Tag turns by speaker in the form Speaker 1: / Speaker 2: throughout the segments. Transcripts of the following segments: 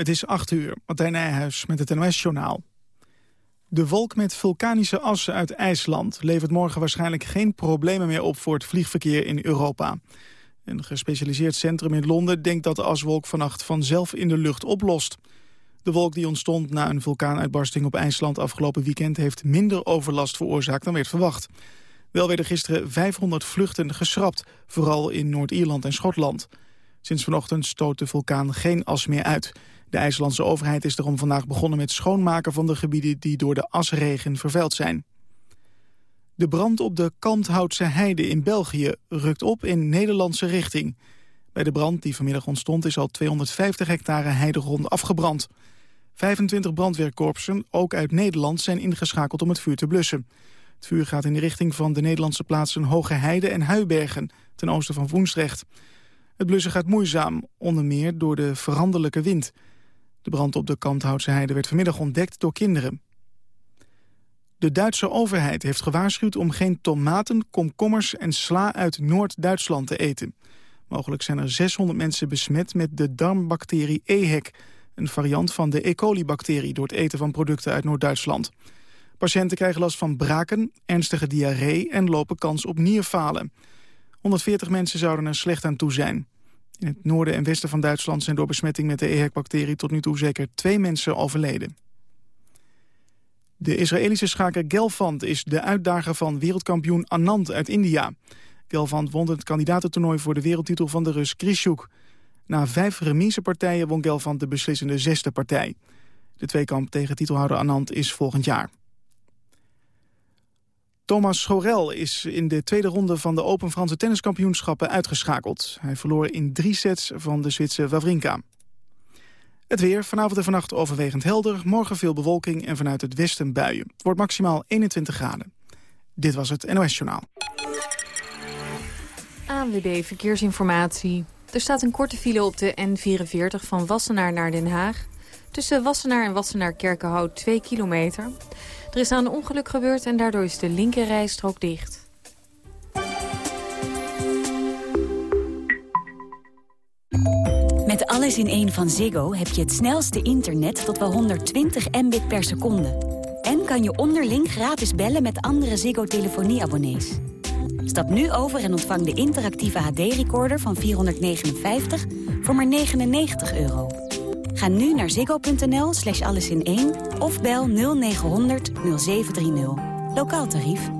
Speaker 1: Het is 8 uur. Martijn Nijhuis met het NOS-journaal. De wolk met vulkanische assen uit IJsland levert morgen waarschijnlijk geen problemen meer op voor het vliegverkeer in Europa. Een gespecialiseerd centrum in Londen denkt dat de aswolk vannacht vanzelf in de lucht oplost. De wolk die ontstond na een vulkaanuitbarsting op IJsland afgelopen weekend heeft minder overlast veroorzaakt dan werd verwacht. Wel werden gisteren 500 vluchten geschrapt, vooral in Noord-Ierland en Schotland. Sinds vanochtend stoot de vulkaan geen as meer uit. De IJslandse overheid is daarom vandaag begonnen met schoonmaken van de gebieden die door de asregen vervuild zijn. De brand op de Kalmthoutse heide in België rukt op in Nederlandse richting. Bij de brand die vanmiddag ontstond is al 250 hectare heidegrond afgebrand. 25 brandweerkorpsen, ook uit Nederland, zijn ingeschakeld om het vuur te blussen. Het vuur gaat in de richting van de Nederlandse plaatsen Hoge Heide en Huibergen, ten oosten van Woensdrecht. Het blussen gaat moeizaam, onder meer door de veranderlijke wind. De brand op de Kanthoutse Heide werd vanmiddag ontdekt door kinderen. De Duitse overheid heeft gewaarschuwd om geen tomaten, komkommers en sla uit Noord-Duitsland te eten. Mogelijk zijn er 600 mensen besmet met de darmbacterie EHEC... een variant van de E. coli-bacterie door het eten van producten uit Noord-Duitsland. Patiënten krijgen last van braken, ernstige diarree en lopen kans op nierfalen. 140 mensen zouden er slecht aan toe zijn. In het noorden en westen van Duitsland zijn door besmetting met de EHEC-bacterie tot nu toe zeker twee mensen overleden. De Israëlische schaker Gelfand is de uitdager van wereldkampioen Anand uit India. Gelfand won het kandidatentoernooi voor de wereldtitel van de Rus Krishuk. Na vijf remisepartijen won Gelfand de beslissende zesde partij. De tweekamp tegen titelhouder Anand is volgend jaar. Thomas Schorel is in de tweede ronde van de Open Franse tenniskampioenschappen uitgeschakeld. Hij verloor in drie sets van de Zwitser Wawrinka. Het weer, vanavond en vannacht overwegend helder, morgen veel bewolking en vanuit het westen buien. Wordt maximaal 21 graden. Dit was het NOS Journaal.
Speaker 2: ANWB Verkeersinformatie. Er staat een korte file op de N44 van Wassenaar naar Den Haag. Tussen Wassenaar en Wassenaar-Kerkenhout 2 kilometer. Er is aan een ongeluk gebeurd en daardoor is de linkerrijstrook dicht.
Speaker 3: Met alles in één van Ziggo heb je het snelste internet tot wel 120 mbit per seconde. En kan je onderling gratis bellen met andere Ziggo-telefonieabonnees. Stap nu over en ontvang de interactieve HD-recorder van 459 voor maar 99 euro. Ga nu naar ziggo.nl slash alles in 1 of bel 0900 0730. Lokaal tarief.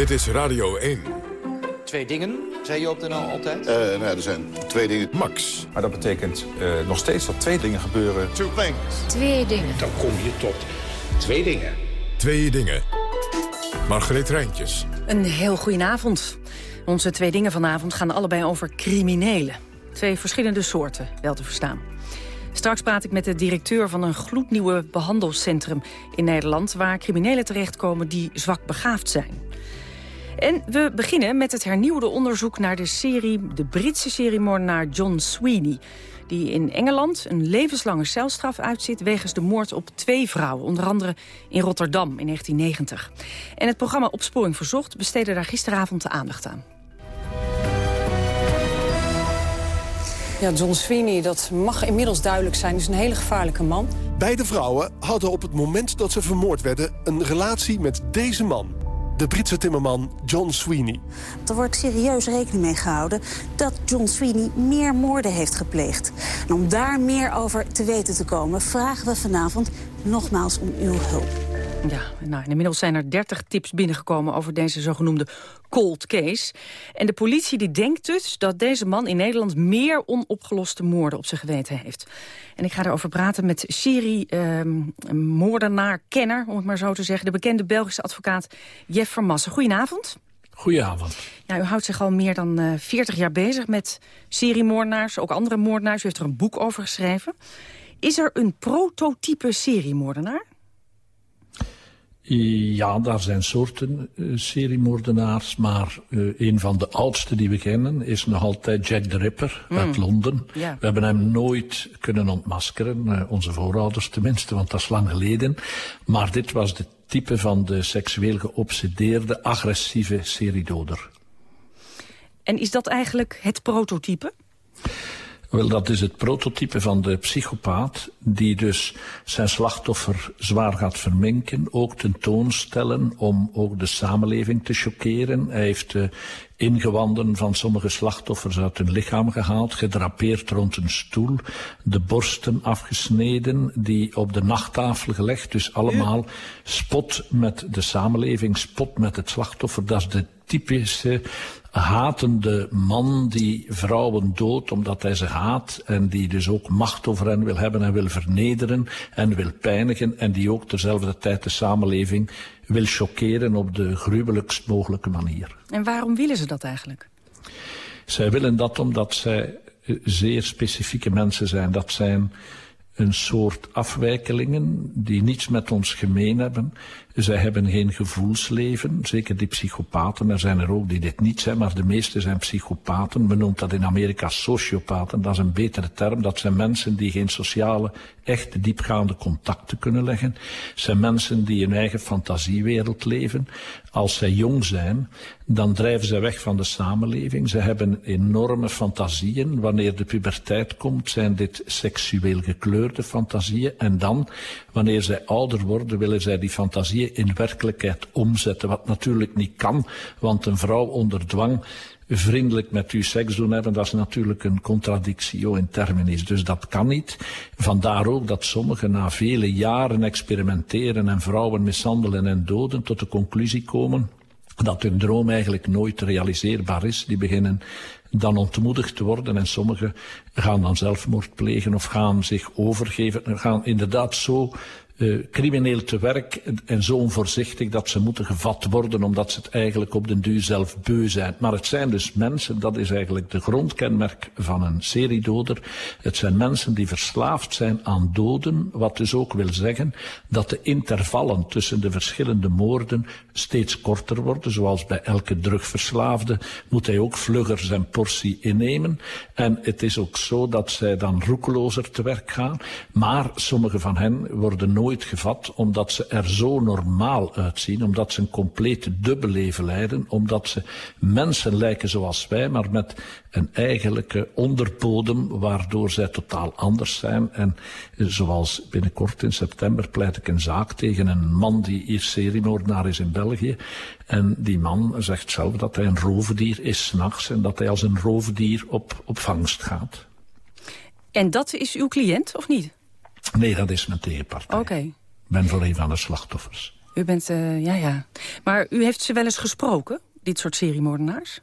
Speaker 4: Dit is Radio 1.
Speaker 5: Twee dingen, zei je op de NL altijd?
Speaker 6: Uh, nou, er zijn twee dingen.
Speaker 4: Max.
Speaker 7: Maar dat betekent uh, nog steeds dat twee dingen gebeuren.
Speaker 6: Two things.
Speaker 8: Twee dingen.
Speaker 5: Dan kom je tot twee dingen.
Speaker 4: Twee dingen. Margreet Rijntjes.
Speaker 9: Een heel goedenavond. Onze twee dingen vanavond gaan allebei over criminelen. Twee verschillende soorten, wel te verstaan. Straks praat ik met de directeur van een gloednieuwe behandelcentrum in Nederland... waar criminelen terechtkomen die zwak begaafd zijn. En we beginnen met het hernieuwde onderzoek naar de serie... de Britse serie moordenaar John Sweeney die in Engeland een levenslange celstraf uitzit... wegens de moord op twee vrouwen, onder andere in Rotterdam in 1990. En het programma Opsporing Verzocht besteedde daar gisteravond de aandacht aan.
Speaker 10: Ja, John Sweeney, dat mag inmiddels duidelijk zijn, is een hele gevaarlijke man.
Speaker 11: Beide vrouwen hadden op het moment dat ze vermoord werden... een relatie met deze man de Britse timmerman John Sweeney.
Speaker 12: Er wordt serieus rekening mee gehouden dat John Sweeney meer moorden heeft gepleegd. En om daar meer over te weten te komen vragen we vanavond nogmaals om uw hulp.
Speaker 9: Ja, nou, inmiddels zijn er 30 tips binnengekomen over deze zogenoemde cold case. En de politie die denkt dus dat deze man in Nederland meer onopgeloste moorden op zijn geweten heeft. En ik ga erover praten met Siri, eh, moordenaar, kenner, om het maar zo te zeggen, de bekende Belgische advocaat Jeff Vermassen. Goedenavond.
Speaker 6: Goedenavond.
Speaker 9: Ja, u houdt zich al meer dan uh, 40 jaar bezig met seriemoordenaars, ook andere moordenaars. U heeft er een boek over geschreven. Is er een prototype seriemoordenaar?
Speaker 6: Ja, daar zijn soorten uh, seriemoordenaars, maar uh, een van de oudste die we kennen is nog altijd Jack the Ripper mm. uit Londen. We hebben hem nooit kunnen ontmaskeren, uh, onze voorouders tenminste, want dat is lang geleden. Maar dit was de type van de seksueel geobsedeerde, agressieve seriedoder.
Speaker 9: En is dat eigenlijk het prototype?
Speaker 6: Wel, dat is het prototype van de psychopaat die dus zijn slachtoffer zwaar gaat verminken, ook tentoonstellen om ook de samenleving te choqueren. Hij heeft de ingewanden van sommige slachtoffers uit hun lichaam gehaald, gedrapeerd rond een stoel, de borsten afgesneden, die op de nachttafel gelegd, dus allemaal spot met de samenleving, spot met het slachtoffer. Dat is de typische hatende man die vrouwen doodt omdat hij ze haat en die dus ook macht over hen wil hebben en wil vernederen en wil pijnigen en die ook terzelfde tijd de samenleving wil choqueren op de gruwelijkst mogelijke manier.
Speaker 9: En waarom willen ze dat eigenlijk?
Speaker 6: Zij willen dat omdat zij zeer specifieke mensen zijn. Dat zijn een soort afwijkelingen die niets met ons gemeen hebben. Zij hebben geen gevoelsleven, zeker die psychopaten. Er zijn er ook die dit niet zijn, maar de meeste zijn psychopaten. Men noemt dat in Amerika sociopaten, dat is een betere term. Dat zijn mensen die geen sociale, echte diepgaande contacten kunnen leggen. zijn mensen die in eigen fantasiewereld leven. Als zij jong zijn, dan drijven zij weg van de samenleving. Ze hebben enorme fantasieën. Wanneer de puberteit komt, zijn dit seksueel gekleurde fantasieën. En dan, wanneer zij ouder worden, willen zij die fantasieën in werkelijkheid omzetten. Wat natuurlijk niet kan, want een vrouw onder dwang vriendelijk met u seks doen hebben, dat is natuurlijk een contradictio in terminis. Dus dat kan niet. Vandaar ook dat sommigen na vele jaren experimenteren en vrouwen mishandelen en doden tot de conclusie komen dat hun droom eigenlijk nooit realiseerbaar is. Die beginnen dan ontmoedigd te worden en sommigen gaan dan zelfmoord plegen of gaan zich overgeven, gaan inderdaad zo crimineel te werk en, zo onvoorzichtig dat ze moeten gevat worden omdat ze het eigenlijk op den duur zelf beu zijn. Maar het zijn dus mensen, dat is eigenlijk de grondkenmerk van een seriedoder. Het zijn mensen die verslaafd zijn aan doden, wat dus ook wil zeggen dat de intervallen tussen de verschillende moorden steeds korter worden. Zoals bij elke drugverslaafde moet hij ook vlugger zijn portie innemen. En het is ook zo dat zij dan roekelozer te werk gaan. Maar sommige van hen worden nooit nooit gevat omdat ze er zo normaal uitzien, omdat ze een complete dubbelleven leiden, omdat ze mensen lijken zoals wij, maar met een eigenlijke onderbodem waardoor zij totaal anders zijn. En zoals binnenkort in september pleit ik een zaak tegen een man die hier seriemoordenaar is in België. En die man zegt zelf dat hij een roofdier is s'nachts en dat hij als een roofdier op, op vangst gaat.
Speaker 9: En dat is uw cliënt, of niet?
Speaker 6: Nee, dat is mijn tegenpartij.
Speaker 9: Oké. Okay.
Speaker 6: Ik ben voor een van de slachtoffers.
Speaker 9: U bent, uh, ja, ja. Maar u heeft ze wel eens gesproken, dit soort seriemoordenaars?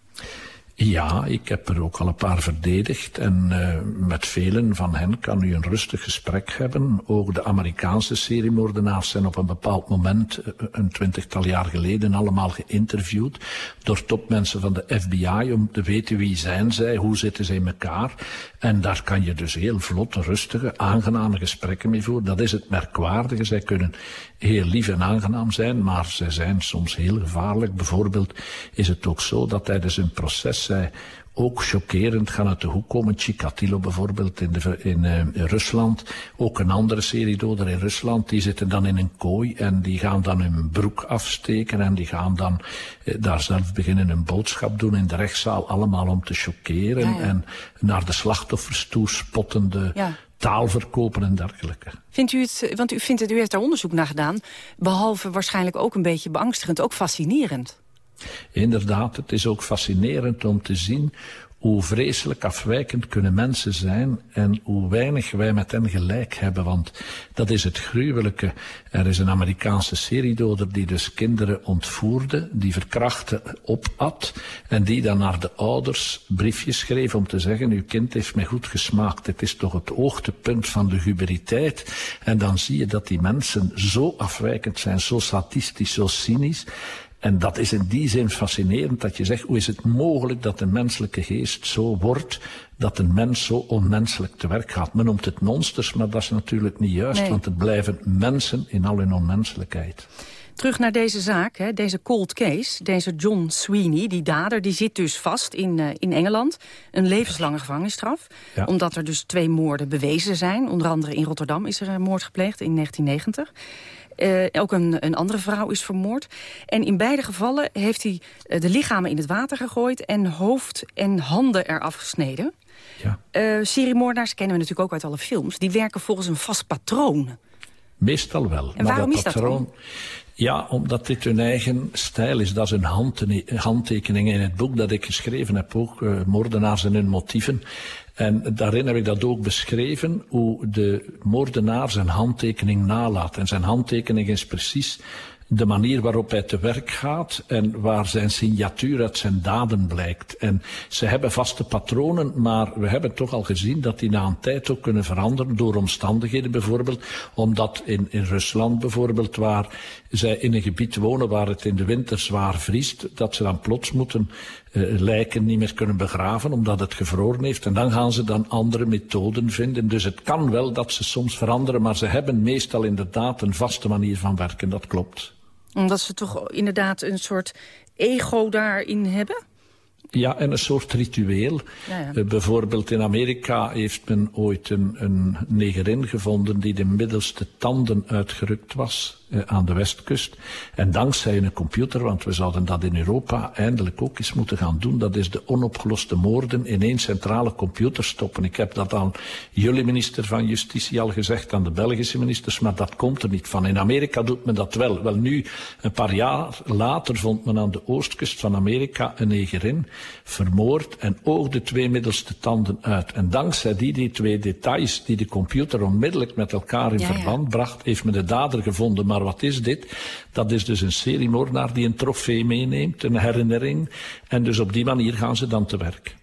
Speaker 6: Ja, ik heb er ook al een paar verdedigd en uh, met velen van hen kan u een rustig gesprek hebben. Ook de Amerikaanse seriemoordenaars zijn op een bepaald moment, uh, een twintigtal jaar geleden, allemaal geïnterviewd door topmensen van de FBI om te weten wie zijn zij, hoe zitten zij in elkaar. En daar kan je dus heel vlot, rustige, aangename gesprekken mee voeren. Dat is het merkwaardige. Zij kunnen heel lief en aangenaam zijn, maar zij zijn soms heel gevaarlijk. Bijvoorbeeld is het ook zo dat tijdens een proces zij ook chockerend gaan uit de hoek komen. Chikatilo bijvoorbeeld in, de, in, uh, in Rusland. Ook een andere seriedoder in Rusland. Die zitten dan in een kooi en die gaan dan hun broek afsteken. En die gaan dan uh, daar zelf beginnen een boodschap doen in de rechtszaal. Allemaal om te chockeren. Ja, ja. En naar de slachtoffers toe spottende ja. Taal verkopen en dergelijke.
Speaker 9: Vindt u het, want u, vindt het, u heeft daar onderzoek naar gedaan. Behalve waarschijnlijk ook een beetje beangstigend, ook fascinerend.
Speaker 6: Inderdaad, het is ook fascinerend om te zien hoe vreselijk afwijkend kunnen mensen zijn en hoe weinig wij met hen gelijk hebben. Want dat is het gruwelijke. Er is een Amerikaanse seriedoder die dus kinderen ontvoerde, die verkrachten opat en die dan naar de ouders briefjes schreef om te zeggen, uw kind heeft mij goed gesmaakt. Het is toch het hoogtepunt van de guberiteit. En dan zie je dat die mensen zo afwijkend zijn, zo sadistisch, zo cynisch. En dat is in die zin fascinerend dat je zegt, hoe is het mogelijk dat de menselijke geest zo wordt dat een mens zo onmenselijk te werk gaat. Men noemt het monsters, maar dat is natuurlijk niet juist, want het blijven mensen in al hun onmenselijkheid.
Speaker 9: Terug naar deze zaak, hè, deze cold case. Deze John Sweeney, die dader, die zit dus vast in, uh, in Engeland. Een levenslange gevangenisstraf. Omdat er dus twee moorden bewezen zijn. Onder andere in Rotterdam is er een moord gepleegd in 1990. Uh, ook een, een, andere vrouw is vermoord. En in beide gevallen heeft hij uh, de lichamen in het water gegooid... en hoofd en handen eraf gesneden. Ja. Uh, seriemoordenaars kennen we natuurlijk ook uit alle films. Die werken volgens een vast patroon.
Speaker 6: Meestal wel.
Speaker 9: En waarom is patroon, dat dan?
Speaker 6: Ja, omdat dit hun eigen stijl is. Dat is een handtekening in het boek dat ik geschreven heb. Ook uh, moordenaars en hun motieven. En daarin heb ik dat ook beschreven, hoe de moordenaar zijn handtekening nalaat. En zijn handtekening is precies de manier waarop hij te werk gaat en waar zijn signatuur uit zijn daden blijkt. En ze hebben vaste patronen, maar we hebben toch al gezien dat die na een tijd ook kunnen veranderen door omstandigheden bijvoorbeeld. Omdat in, in Rusland bijvoorbeeld, waar zij in een gebied wonen waar het in de winter zwaar vriest, dat ze dan plots moeten uh, niet meer kunnen begraven omdat het gevroren heeft. En dan gaan ze dan andere methoden vinden. Dus het kan wel dat ze soms veranderen, maar ze hebben meestal inderdaad een vaste manier van werken, dat klopt
Speaker 9: omdat ze toch inderdaad een soort ego daarin hebben?
Speaker 6: Ja, en een soort ritueel. Ja, ja. Uh, bijvoorbeeld in Amerika heeft men ooit een, een negerin gevonden die de middelste tanden uitgerukt was uh, aan de westkust. En dankzij een computer, want we zouden dat in Europa eindelijk ook eens moeten gaan doen, dat is de onopgeloste moorden in één centrale computer stoppen. Ik heb dat aan jullie minister van Justitie al gezegd, aan de Belgische ministers, maar dat komt er niet van. In Amerika doet men dat wel. Wel nu, een paar jaar later vond men aan de oostkust van Amerika een negerin vermoord en oogde twee middelste tanden uit. En dankzij die, die twee details die de computer onmiddellijk met elkaar in ja, verband ja. bracht, heeft men de dader gevonden. Maar wat is dit? Dat is dus een seriemoordenaar die een trofee meeneemt, een herinnering. En dus op die manier gaan ze dan te werk.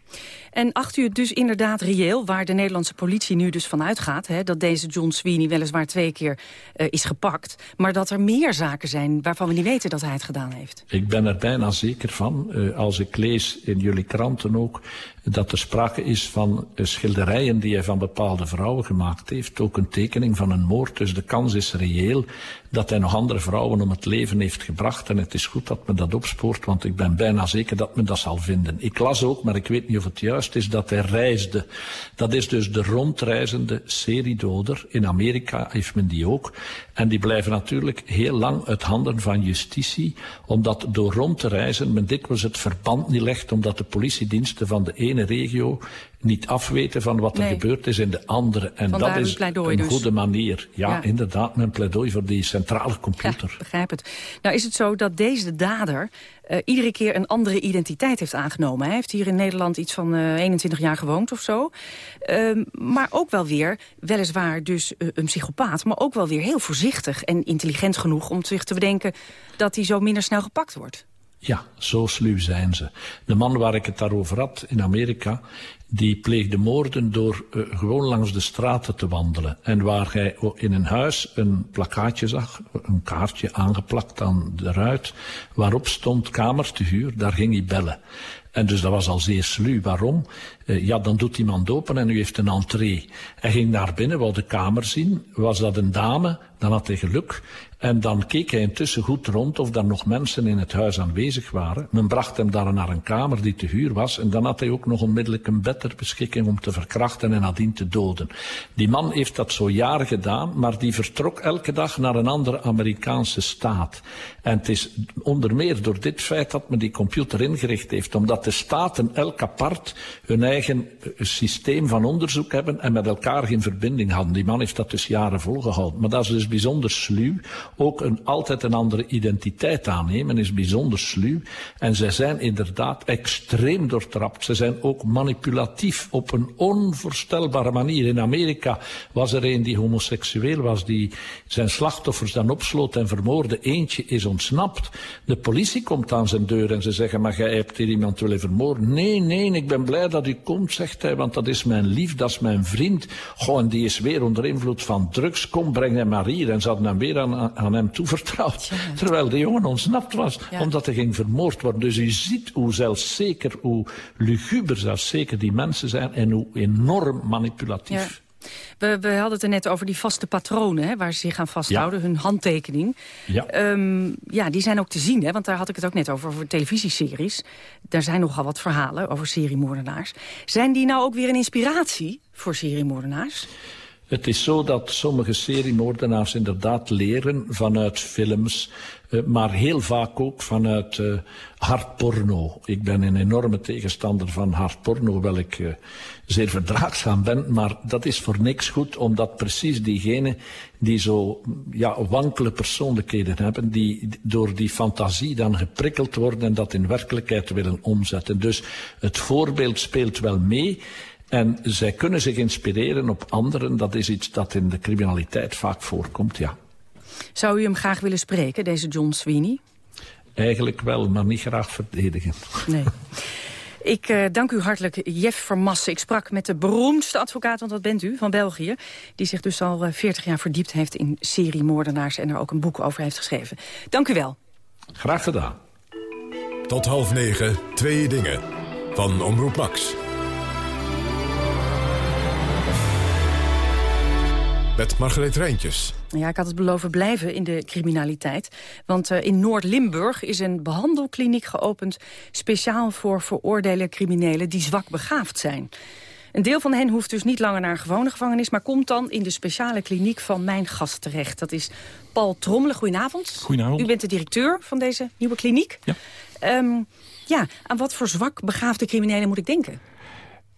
Speaker 9: En acht u het dus inderdaad reëel, waar de Nederlandse politie nu dus van uitgaat... Hè, dat deze John Sweeney weliswaar twee keer uh, is gepakt... maar dat er meer zaken zijn waarvan we niet weten dat hij het gedaan heeft?
Speaker 6: Ik ben er bijna zeker van. Uh, als ik lees in jullie kranten ook dat er sprake is van schilderijen die hij van bepaalde vrouwen gemaakt heeft. Ook een tekening van een moord. Dus de kans is reëel dat hij nog andere vrouwen om het leven heeft gebracht. En het is goed dat men dat opspoort, want ik ben bijna zeker dat men dat zal vinden. Ik las ook, maar ik weet niet of het juist is, dat hij reisde. Dat is dus de rondreizende seriedoder. In Amerika heeft men die ook. En die blijven natuurlijk heel lang uit handen van justitie, omdat door rond te reizen men dikwijls het verband niet legt, omdat de politiediensten van de ene regio niet afweten van wat er nee. gebeurd is in de andere. En
Speaker 9: Vandaar
Speaker 6: dat is
Speaker 9: een,
Speaker 6: een
Speaker 9: dus.
Speaker 6: goede manier. Ja, ja, inderdaad, mijn pleidooi voor die centrale computer.
Speaker 9: Ja, begrijp het. Nou is het zo dat deze dader uh, iedere keer een andere identiteit heeft aangenomen. Hij heeft hier in Nederland iets van uh, 21 jaar gewoond of zo. Uh, maar ook wel weer, weliswaar dus uh, een psychopaat... maar ook wel weer heel voorzichtig en intelligent genoeg om zich te bedenken... dat hij zo minder snel gepakt wordt.
Speaker 6: Ja, zo sluw zijn ze. De man waar ik het daarover had in Amerika, die pleegde moorden door uh, gewoon langs de straten te wandelen. En waar hij in een huis een plakkaatje zag, een kaartje aangeplakt aan de ruit, waarop stond kamer te huur, daar ging hij bellen. En dus dat was al zeer sluw. Waarom? Uh, ja, dan doet iemand open en u heeft een entree. Hij ging naar binnen, wou de kamer zien. Was dat een dame? Dan had hij geluk. En dan keek hij intussen goed rond of er nog mensen in het huis aanwezig waren. Men bracht hem daar naar een kamer die te huur was. En dan had hij ook nog onmiddellijk een bed ter beschikking om te verkrachten en nadien te doden. Die man heeft dat zo jaren gedaan, maar die vertrok elke dag naar een andere Amerikaanse staat. En het is onder meer door dit feit dat men die computer ingericht heeft. Omdat de staten elk apart hun eigen systeem van onderzoek hebben en met elkaar geen verbinding hadden. Die man heeft dat dus jaren volgehouden. Maar dat is dus bijzonder sluw ook een, altijd een andere identiteit aannemen is bijzonder sluw. En zij zijn inderdaad extreem doortrapt. Ze zijn ook manipulatief op een onvoorstelbare manier. In Amerika was er een die homoseksueel was, die zijn slachtoffers dan opsloot en vermoorde. Eentje is ontsnapt. De politie komt aan zijn deur en ze zeggen, maar jij hebt hier iemand willen vermoorden. Nee, nee, ik ben blij dat u komt, zegt hij, want dat is mijn lief, dat is mijn vriend. Goh, en die is weer onder invloed van drugs. Kom, breng hem maar hier. En ze hadden hem weer aan, aan hem toevertrouwd. Terwijl de jongen ontsnapt was, omdat hij ging vermoord worden. Dus je ziet hoe zelfzeker, hoe luguber zelfzeker die mensen zijn... en hoe enorm manipulatief.
Speaker 9: We, we, hadden het er net over die vaste patronen hè, waar ze zich aan vasthouden. Hun handtekening.
Speaker 6: Ja.
Speaker 9: Ehm, ja, die zijn ook te zien, hè, want daar had ik het ook net over, over televisieseries. Daar zijn nogal wat verhalen over seriemoordenaars. Zijn die nou ook weer een inspiratie voor seriemoordenaars?
Speaker 6: Het is zo dat sommige seriemoordenaars inderdaad leren vanuit films, eh, maar heel vaak ook vanuit uh, hardporno. Ik ben een enorme tegenstander van hardporno, hoewel ik uh, zeer verdraagzaam ben, maar dat is voor niks goed, omdat precies diegenen die zo ja, wankele persoonlijkheden hebben, die door die fantasie dan geprikkeld worden en dat in werkelijkheid willen omzetten. Dus het voorbeeld speelt wel mee, en zij kunnen zich inspireren op anderen. Dat is iets dat in de criminaliteit vaak voorkomt, ja.
Speaker 9: Zou u hem graag willen spreken, deze John Sweeney?
Speaker 6: Eigenlijk wel, maar niet graag verdedigen.
Speaker 9: Nee. Ik uh, dank u hartelijk, Jeff Vermassen. Ik sprak met de beroemdste advocaat, want dat bent u, van België... die zich dus al 40 jaar verdiept heeft in seriemoordenaars... en er ook een boek over heeft geschreven. Dank u wel.
Speaker 6: Graag gedaan.
Speaker 4: Tot half negen, twee dingen. Van Omroep Max. Met Margreet Rijntjes.
Speaker 9: Ja, ik had het beloven blijven in de criminaliteit. Want uh, in Noord-Limburg is een behandelkliniek geopend... speciaal voor veroordeelde criminelen die zwak begaafd zijn. Een deel van hen hoeft dus niet langer naar een gewone gevangenis... maar komt dan in de speciale kliniek van mijn gast terecht. Dat is Paul Trommelen. Goedenavond.
Speaker 8: Goedenavond.
Speaker 9: U bent de directeur van deze nieuwe kliniek.
Speaker 8: Ja.
Speaker 9: Um, ja, aan wat voor zwak begaafde criminelen moet ik denken?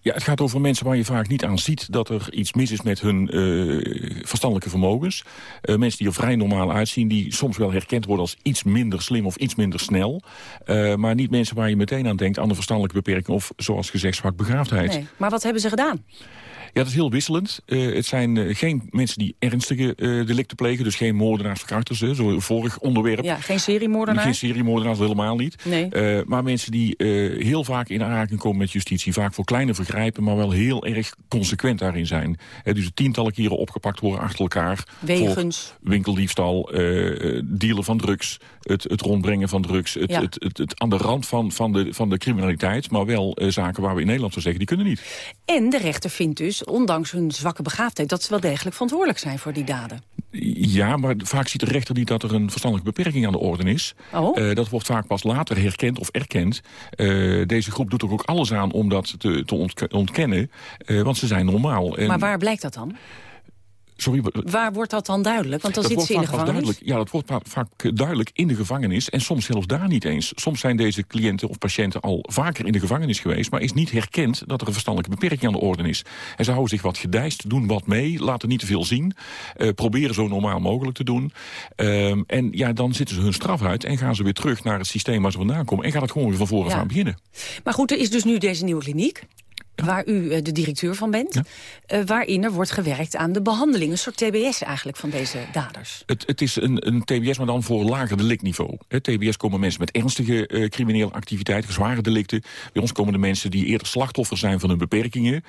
Speaker 8: Ja, het gaat over mensen waar je vaak niet aan ziet dat er iets mis is met hun uh, verstandelijke vermogens. Uh, mensen die er vrij normaal uitzien, die soms wel herkend worden als iets minder slim of iets minder snel. Uh, maar niet mensen waar je meteen aan denkt aan de verstandelijke beperking of zoals gezegd zwak begaafdheid.
Speaker 9: Nee, maar wat hebben ze gedaan?
Speaker 8: Ja, dat is heel wisselend. Uh, het zijn uh, geen mensen die ernstige uh, delicten plegen. Dus geen moordenaars, verkrachters, hè, vorig onderwerp.
Speaker 9: Ja, geen seriemoordenaars?
Speaker 8: Geen seriemoordenaars, helemaal niet.
Speaker 9: Nee.
Speaker 8: maar mensen die heel vaak in aanraking komen met justitie. Vaak voor kleine vergrijpen, maar wel heel erg consequent daarin zijn. dus tientallen keren opgepakt worden achter elkaar.
Speaker 9: Wegens?
Speaker 8: winkeldiefstal, dealen van drugs, het, het rondbrengen van drugs. Het,
Speaker 9: ja.
Speaker 8: het, het, het, aan de rand van, van, de, van de criminaliteit. Maar wel zaken waar we in Nederland zo zeggen, die kunnen niet.
Speaker 9: En de rechter vindt dus ondanks hun zwakke begaafdheid... dat ze wel degelijk verantwoordelijk zijn voor die daden.
Speaker 8: Ja, maar vaak ziet de rechter niet dat er een verstandelijke beperking aan de orde is.
Speaker 9: Oh.
Speaker 8: Uh, dat wordt vaak pas later herkend of erkend. Uh, deze groep doet er ook alles aan om dat te, te ontk ontkennen, uh, want ze zijn normaal.
Speaker 9: En... Maar waar blijkt dat dan?
Speaker 8: Sorry,
Speaker 9: Waar wordt dat dan duidelijk? Want dan zit ze in de gevangenis.
Speaker 8: Duidelijk, ja, dat wordt vaak duidelijk in de gevangenis. En soms zelfs daar niet eens. Soms zijn deze cliënten of patiënten al vaker in de gevangenis geweest... maar is niet herkend dat er een verstandelijke beperking aan de orde is. En ze houden zich wat gedijst, doen wat mee, laten niet te veel zien... Uh, proberen zo normaal mogelijk te doen. Uh, en ja, dan zitten ze hun straf uit en gaan ze weer terug naar het systeem waar ze vandaan komen... en gaat het gewoon weer van voren
Speaker 9: ja.
Speaker 8: aan beginnen.
Speaker 9: Maar goed, er is dus nu deze nieuwe kliniek waar u uh, de directeur van bent...
Speaker 8: Ja.
Speaker 9: Uh, waarin er wordt gewerkt aan de behandeling. Een soort TBS eigenlijk van deze daders.
Speaker 8: Het, het is een, een TBS, maar dan voor lager delictniveau. He, TBS komen mensen met ernstige uh, criminele activiteiten, zware delicten. Bij ons komen de mensen die eerder slachtoffer zijn van hun beperkingen.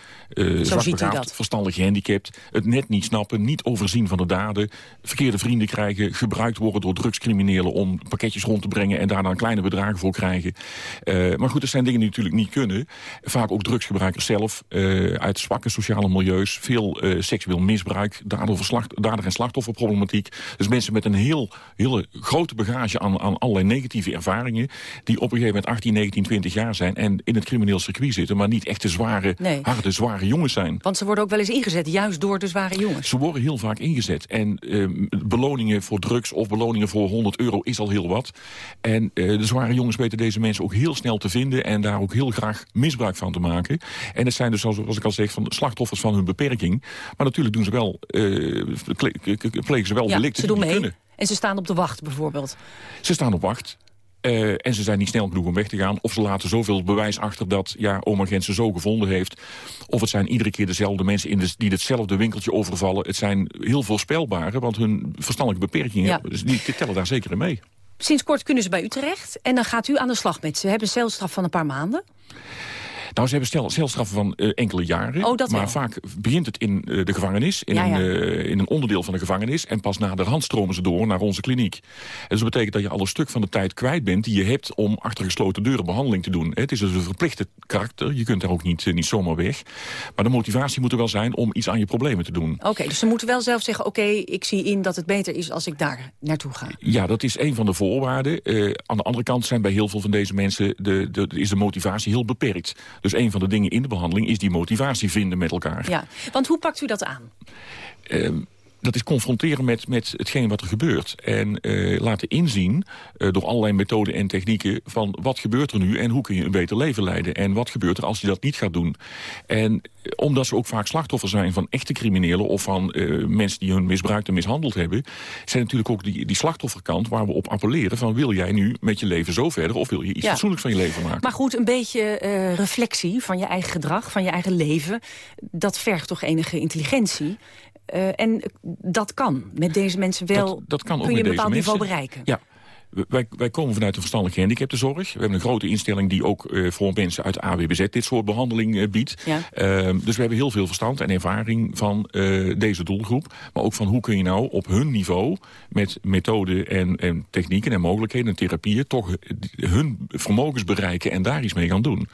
Speaker 9: Zo ziet u dat.
Speaker 8: verstandig gehandicapt, het net niet snappen... niet overzien van de daden, verkeerde vrienden krijgen... gebruikt worden door drugscriminelen om pakketjes rond te brengen... en daar dan kleine bedragen voor krijgen. maar goed, dat zijn dingen die natuurlijk niet kunnen. Vaak ook drugsgebruik zelf uh, uit zwakke sociale milieus. Veel uh, seksueel misbruik, slacht, dader en slachtofferproblematiek. Dus mensen met een heel, hele grote bagage aan, aan allerlei negatieve ervaringen... die op een gegeven moment 18, 19, 20 jaar zijn... en in het crimineel circuit zitten... maar niet echt de zware,
Speaker 9: nee.
Speaker 8: harde, zware jongens zijn.
Speaker 9: Want ze worden ook wel eens ingezet, juist door de zware jongens.
Speaker 8: Ze worden heel vaak ingezet. En uh, beloningen voor drugs of beloningen voor 100 euro is al heel wat. En de zware jongens weten deze mensen ook heel snel te vinden... en daar ook heel graag misbruik van te maken... En het zijn dus, zoals ik al zeg, van slachtoffers van hun beperking. Maar natuurlijk doen ze wel, uh, plegen ze wel
Speaker 9: ja,
Speaker 8: delicten
Speaker 9: ze doen
Speaker 8: die
Speaker 9: mee.
Speaker 8: kunnen.
Speaker 9: En ze staan op de wacht bijvoorbeeld.
Speaker 8: Ze staan op wacht. Uh, en ze zijn niet snel genoeg om weg te gaan. Of ze laten zoveel bewijs achter dat ja, oma Gent ze zo gevonden heeft. Of het zijn iedere keer dezelfde mensen in de, die hetzelfde winkeltje overvallen. Het zijn heel voorspelbare, want hun verstandelijke beperkingen...
Speaker 9: Ja.
Speaker 8: Dus die tellen daar zeker in mee.
Speaker 9: Sinds kort kunnen ze bij u terecht. En dan gaat u aan de slag met ze. We hebben een celstraf van een paar maanden.
Speaker 8: Nou, ze hebben stel, celstraffen van uh, enkele jaren.
Speaker 9: Oh,
Speaker 8: maar
Speaker 9: wel.
Speaker 8: vaak begint het in uh, de gevangenis, in,
Speaker 9: Ja, ja.
Speaker 8: Een, uh, in een onderdeel van de gevangenis... en pas na de hand stromen ze door naar onze kliniek. En dus dat betekent dat je al een stuk van de tijd kwijt bent... die je hebt om achter gesloten deuren behandeling te doen. Het is dus een verplichte karakter. Je kunt daar ook niet, niet zomaar weg. Maar de motivatie moet er wel zijn om iets aan je problemen te doen.
Speaker 9: Oké, dus ze moeten wel zelf zeggen... oké, ik zie in dat het beter is als ik daar naartoe ga.
Speaker 8: Ja, dat is een van de voorwaarden. Aan de andere kant zijn bij heel veel van deze mensen... De, de, is de motivatie heel beperkt. Dus een van de dingen in de behandeling is die motivatie vinden met elkaar.
Speaker 9: Ja, want hoe pakt u dat aan?
Speaker 8: Uh, dat is confronteren met, met hetgeen wat er gebeurt. En uh, laten inzien, uh, door allerlei methoden en technieken... van wat gebeurt er nu en hoe kun je een beter leven leiden. En wat gebeurt er als je dat niet gaat doen. En omdat ze ook vaak slachtoffer zijn van echte criminelen... of van uh, mensen die hun misbruikt en mishandeld hebben... zijn natuurlijk ook die, die slachtofferkant waar we op appelleren... van wil jij nu met je leven zo verder... of wil je iets
Speaker 9: Ja.
Speaker 8: fatsoenlijks van je leven maken?
Speaker 9: Maar goed, een beetje eh, reflectie van je eigen gedrag, van je eigen leven... dat vergt toch enige intelligentie. Eh, en dat kan met deze mensen wel.
Speaker 8: Dat, dat kan ook
Speaker 9: kun je een bepaald niveau
Speaker 8: mensen.
Speaker 9: bereiken.
Speaker 8: Ja. Wij, wij komen vanuit de verstandelijke gehandicaptenzorg. We hebben een grote instelling die ook uh, voor mensen uit de AWBZ dit soort behandeling uh, biedt.
Speaker 9: Ja.
Speaker 8: Uh, dus we hebben heel veel verstand en ervaring van deze doelgroep. Maar ook van hoe kun je nou op hun niveau met methoden en, en technieken en mogelijkheden en therapieën toch hun vermogens bereiken en daar iets mee gaan doen.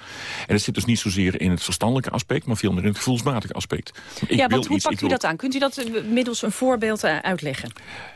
Speaker 8: En dat zit dus niet zozeer in het verstandelijke aspect, maar veel meer in het gevoelsmatige aspect. Ik
Speaker 9: ja, want hoe
Speaker 8: iets,
Speaker 9: pakt u
Speaker 8: wil-
Speaker 9: dat aan? Kunt u dat eh, middels een voorbeeld eh, uitleggen?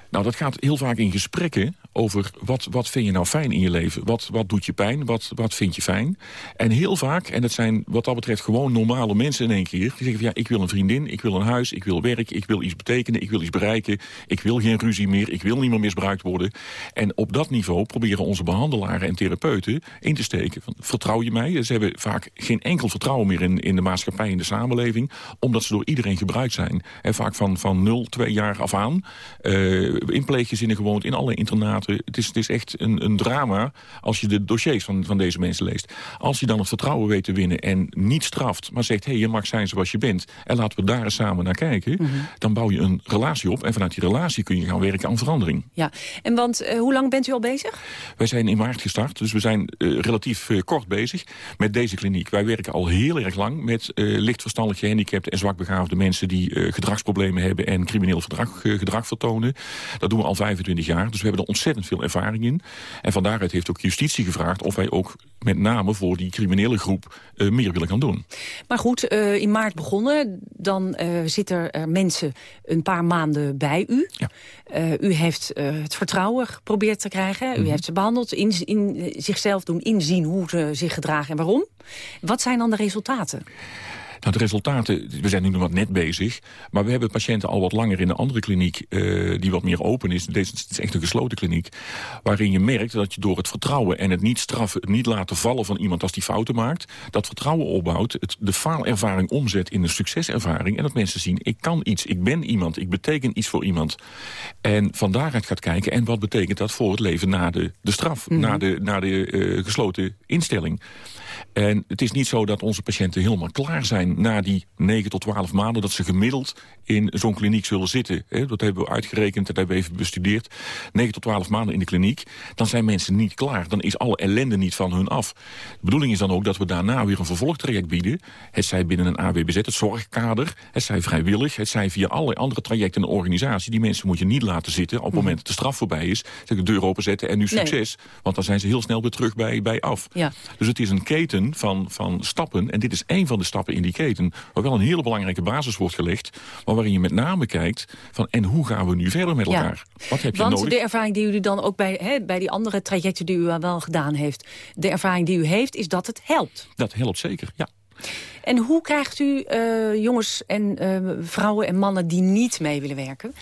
Speaker 8: Nou, dat gaat heel vaak in gesprekken over wat, wat vind je nou fijn in je leven? Wat, wat doet je pijn? Wat, wat vind je fijn? En heel vaak, en dat zijn wat dat betreft gewoon normale mensen in één keer... die zeggen van ja, ik wil een vriendin, ik wil een huis, ik wil werk... ik wil iets betekenen, ik wil iets bereiken... ik wil geen ruzie meer, ik wil niet meer misbruikt worden. En op dat niveau proberen onze behandelaren en therapeuten in te steken. Van, vertrouw je mij? Ze hebben vaak geen enkel vertrouwen meer in, in de maatschappij, in de samenleving... omdat ze door iedereen gebruikt zijn. En vaak van, van 0, 2 jaar af aan... eh, in pleeggezinnen gewoond, in alle internaten. Het is, het is echt een, een drama als je de dossiers van, van deze mensen leest. Als je dan het vertrouwen weet te winnen en niet straft... maar zegt, hé, hey, je mag zijn zoals je bent... en laten we daar eens samen naar kijken... dan bouw je een relatie op... en vanuit die relatie kun je gaan werken aan verandering.
Speaker 9: Ja, en want eh, hoe lang bent u al bezig?
Speaker 8: Wij zijn in maart gestart, dus we zijn eh, relatief eh, kort bezig met deze kliniek. Wij werken al heel erg lang met licht verstandelijk gehandicapten... en zwakbegaafde mensen die gedragsproblemen hebben... en crimineel gedrag, gedrag vertonen. Dat doen we al 25 jaar, dus we hebben er ontzettend veel ervaring in. En van daaruit heeft ook justitie gevraagd... of wij ook met name voor die criminele groep eh, meer willen gaan doen.
Speaker 9: Maar goed, eh, in maart begonnen. Dan eh, zitten er mensen een paar maanden bij u. U heeft het vertrouwen geprobeerd te krijgen.
Speaker 8: Mhm.
Speaker 9: U heeft ze behandeld, in, in, zichzelf doen inzien hoe ze zich gedragen en waarom. Wat zijn dan de resultaten?
Speaker 8: Nou, de resultaten, we zijn nu nog wat net bezig... maar we hebben patiënten al wat langer in een andere kliniek... eh, die wat meer open is. Deze het is echt een gesloten kliniek. Waarin je merkt dat je door het vertrouwen en het niet straffen... het niet laten vallen van iemand als die fouten maakt... dat vertrouwen opbouwt, het, de faalervaring omzet in een succeservaring... en dat mensen zien, ik kan iets, ik ben iemand, ik beteken iets voor iemand. En van daaruit gaat kijken, en wat betekent dat voor het leven na de, de straf... na de, na de eh, gesloten instelling. En het is niet zo dat onze patiënten helemaal klaar zijn... na die 9 tot 12 maanden dat ze gemiddeld in zo'n kliniek zullen zitten. Dat hebben we uitgerekend, dat hebben we even bestudeerd. 9 tot 12 maanden in de kliniek, dan zijn mensen niet klaar. Dan is alle ellende niet van hun af. De bedoeling is dan ook dat we daarna weer een vervolgtraject bieden. Het zij binnen een AWBZ, het zorgkader. Het zij vrijwillig, het zij via allerlei andere trajecten in de organisatie. Die mensen moet je niet laten zitten op het moment dat de straf voorbij is. Zeg de deur openzetten en nu
Speaker 9: Nee.
Speaker 8: succes. Want dan zijn ze heel snel weer terug bij, bij af.
Speaker 9: Ja.
Speaker 8: Dus het is een keten van, van stappen. En dit is één van de stappen in die keten. Waar wel een hele belangrijke basis wordt gelegd. Maar waarin je met name kijkt van en hoe gaan we nu verder met
Speaker 9: Ja.
Speaker 8: elkaar? Wat heb je
Speaker 9: Want
Speaker 8: nodig?
Speaker 9: de ervaring die u dan ook bij, hè, bij die andere trajecten die u al wel gedaan heeft... de ervaring die u heeft, is dat het helpt.
Speaker 8: Dat helpt zeker, ja.
Speaker 9: En hoe krijgt u eh, jongens en eh, vrouwen en mannen die niet mee willen werken...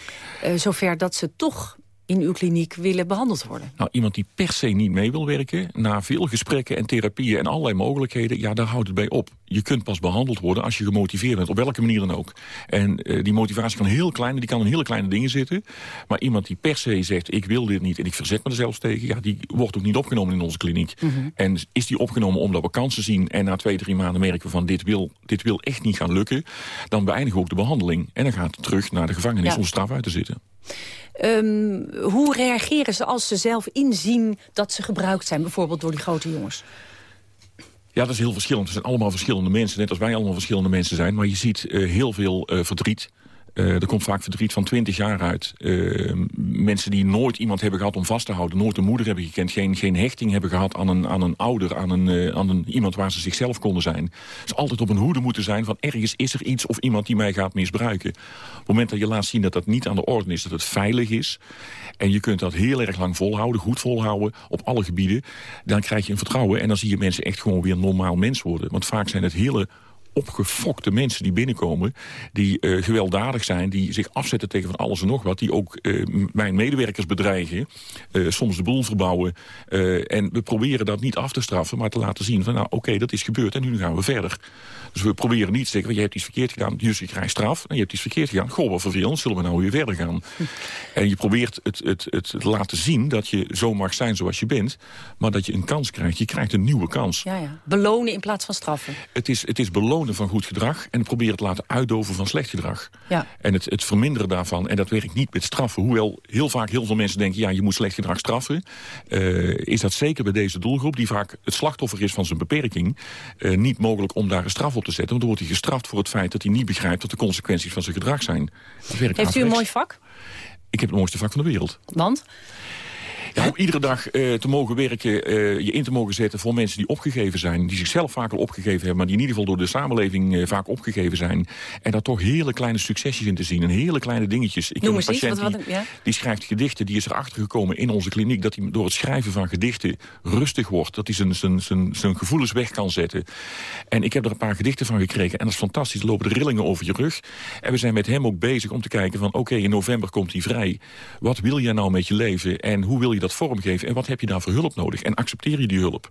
Speaker 9: eh, zover dat ze toch in uw kliniek willen behandeld worden?
Speaker 8: Nou, iemand die per se niet mee wil werken... na veel gesprekken en therapieën en allerlei mogelijkheden... ja, daar houdt het bij op. Je kunt pas behandeld worden als je gemotiveerd bent, op welke manier dan ook. En eh, die motivatie kan heel klein, die kan in hele kleine dingen zitten. Maar iemand die per se zegt, ik wil dit niet en ik verzet me er zelfs tegen... ja, die wordt ook niet opgenomen in onze kliniek. En is die opgenomen omdat we kansen zien... en na twee, drie maanden merken we van, dit wil, dit wil echt niet gaan lukken... dan beëindigen we ook de behandeling. En dan gaat het terug naar de gevangenis
Speaker 9: Ja.
Speaker 8: om straf uit te zitten.
Speaker 9: Ehm, hoe reageren ze als ze zelf inzien dat ze gebruikt zijn, bijvoorbeeld door die grote jongens?
Speaker 8: Ja, dat is heel verschillend. We zijn allemaal verschillende mensen, net als wij allemaal verschillende mensen zijn. Maar je ziet uh, heel veel uh, verdriet. Uh, er komt vaak verdriet van 20 jaar uit. Uh, mensen die nooit iemand hebben gehad om vast te houden. Nooit een moeder hebben gekend. Geen, geen hechting hebben gehad aan een, aan een ouder. Aan, een, uh, aan een, iemand waar ze zichzelf konden zijn. Dus altijd op een hoede moeten zijn van ergens is er iets of iemand die mij gaat misbruiken. Op het moment dat je laat zien dat dat niet aan de orde is. Dat het veilig is. En je kunt dat heel erg lang volhouden. Goed volhouden op alle gebieden. Dan krijg je een vertrouwen. En dan zie je mensen echt gewoon weer normaal mens worden. Want vaak zijn het hele opgefokte mensen die binnenkomen... die uh, gewelddadig zijn, die zich afzetten tegen van alles en nog wat... die ook uh, mijn medewerkers bedreigen, uh, soms de boel verbouwen. en we proberen dat niet af te straffen, maar te laten zien van... nou, oké, dat is gebeurd en nu gaan we verder. Dus we proberen niet te zeggen, je hebt iets verkeerd gedaan... dus je krijgt straf, en je hebt iets verkeerd gedaan. Goh, wat vervelend, zullen we nou weer verder gaan? en je probeert het, het, het, het laten zien dat je zo mag zijn zoals je bent... maar dat je een kans krijgt. Je krijgt een nieuwe kans.
Speaker 9: Ja, ja. Belonen in plaats van straffen.
Speaker 8: Het is, het is belonen van goed gedrag... en proberen het laten uitdoven van slecht gedrag.
Speaker 9: Ja.
Speaker 8: En het, het verminderen daarvan. En dat werkt niet met straffen. Hoewel heel vaak heel veel mensen denken... ja, je moet slecht gedrag straffen. Uh, is dat zeker bij deze doelgroep... die vaak het slachtoffer is van zijn beperking... Uh, niet mogelijk om daar een straf op te zetten. Want dan wordt hij gestraft voor het feit dat hij niet begrijpt... wat de consequenties van zijn gedrag zijn.
Speaker 9: Heeft u een mooi vak?
Speaker 8: Ik heb het mooiste vak van de wereld.
Speaker 9: Want?
Speaker 8: Ja, om iedere dag uh, te mogen werken, uh, je in te mogen zetten voor mensen die opgegeven zijn. Die zichzelf vaak al opgegeven hebben, maar die in ieder geval door de samenleving uh, vaak opgegeven zijn. En daar toch hele kleine succesjes in te zien. En hele kleine dingetjes.
Speaker 9: Ik Noem
Speaker 8: heb een patiënt
Speaker 9: iets, wat,
Speaker 8: die,
Speaker 9: ja?
Speaker 8: die schrijft gedichten. Die is erachter gekomen in onze kliniek dat hij door het schrijven van gedichten rustig wordt. Dat hij zijn, zijn, zijn, zijn gevoelens weg kan zetten. En ik heb er een paar gedichten van gekregen. En dat is fantastisch. Er lopen de rillingen over je rug. En we zijn met hem ook bezig om te kijken van... oké, okay, in november komt hij vrij. Wat wil jij nou met je leven? En hoe wil je dat vormgeven? En wat heb je daar voor hulp nodig? En accepteer je die hulp?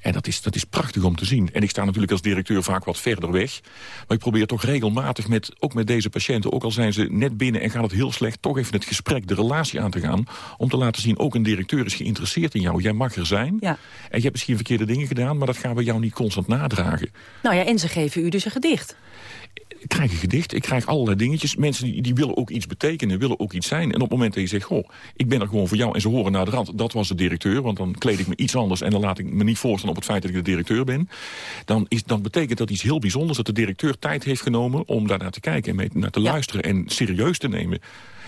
Speaker 8: En dat is, dat is prachtig om te zien. En ik sta natuurlijk als directeur vaak wat verder weg. Maar ik probeer toch regelmatig, met, ook met deze patiënten... ook al zijn ze net binnen en gaat het heel slecht... toch even het gesprek, de relatie aan te gaan... om te laten zien, ook een directeur is geïnteresseerd in jou. Jij mag er zijn.
Speaker 9: Ja.
Speaker 8: En je hebt misschien verkeerde dingen gedaan... maar dat gaan we jou niet constant nadragen.
Speaker 9: Nou ja, en ze geven u dus een gedicht
Speaker 8: krijg een gedicht, ik krijg allerlei dingetjes. Mensen die, die willen ook iets betekenen, willen ook iets zijn. En op het moment dat je zegt, goh, ik ben er gewoon voor jou... en ze horen naar de rand, dat was de directeur... want dan kleed ik me iets anders en dan laat ik me niet voorstellen... op het feit dat ik de directeur ben. Dan, is, dan betekent dat iets heel bijzonders... dat de directeur tijd heeft genomen om daar naar te kijken... en mee, naar te ja. luisteren en serieus te nemen.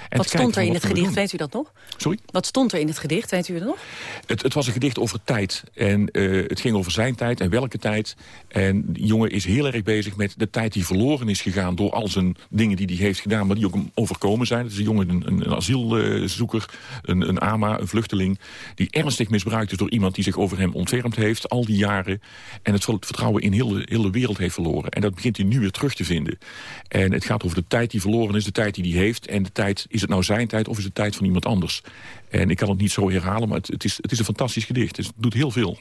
Speaker 8: En
Speaker 9: wat stond er in het gedicht, weet u dat nog?
Speaker 8: Sorry?
Speaker 9: Wat stond er in het gedicht, weet u dat nog?
Speaker 8: Het, het was een gedicht over tijd. En uh, het ging over zijn tijd en welke tijd. En die jongen is heel erg bezig met de tijd die verloren is gegaan... door al zijn dingen die hij heeft gedaan, maar die ook hem overkomen zijn. Het is een jongen, een, een, asielzoeker, een, een AMA, een vluchteling... die ernstig misbruikt is door iemand die zich over hem ontfermd heeft... al die jaren. En het vertrouwen in heel de, heel de wereld heeft verloren. En dat begint hij nu weer terug te vinden. En het gaat over de tijd die verloren is, de tijd die hij heeft... en de tijd is het nou zijn tijd of is het tijd van iemand anders? En ik kan het niet zo herhalen, maar het, het, is, het is een fantastisch gedicht. Het doet heel veel.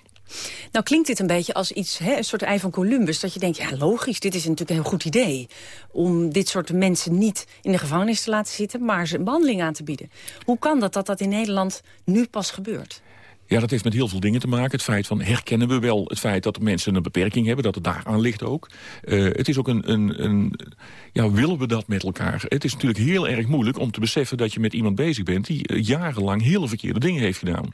Speaker 9: Nou klinkt dit een beetje als iets, hè, een soort ei van Columbus... dat je denkt, ja logisch, dit is natuurlijk een heel goed idee... om dit soort mensen niet in de gevangenis te laten zitten... maar ze een behandeling aan te bieden. Hoe kan dat dat dat in Nederland nu pas gebeurt?
Speaker 8: Ja, dat heeft met heel veel dingen te maken. Het feit van, herkennen we wel het feit dat mensen een beperking hebben... dat het daaraan ligt ook. Uh, het is ook een, een, een... Ja, willen we dat met elkaar? Het is natuurlijk heel erg moeilijk om te beseffen dat je met iemand bezig bent... die jarenlang hele verkeerde dingen heeft gedaan.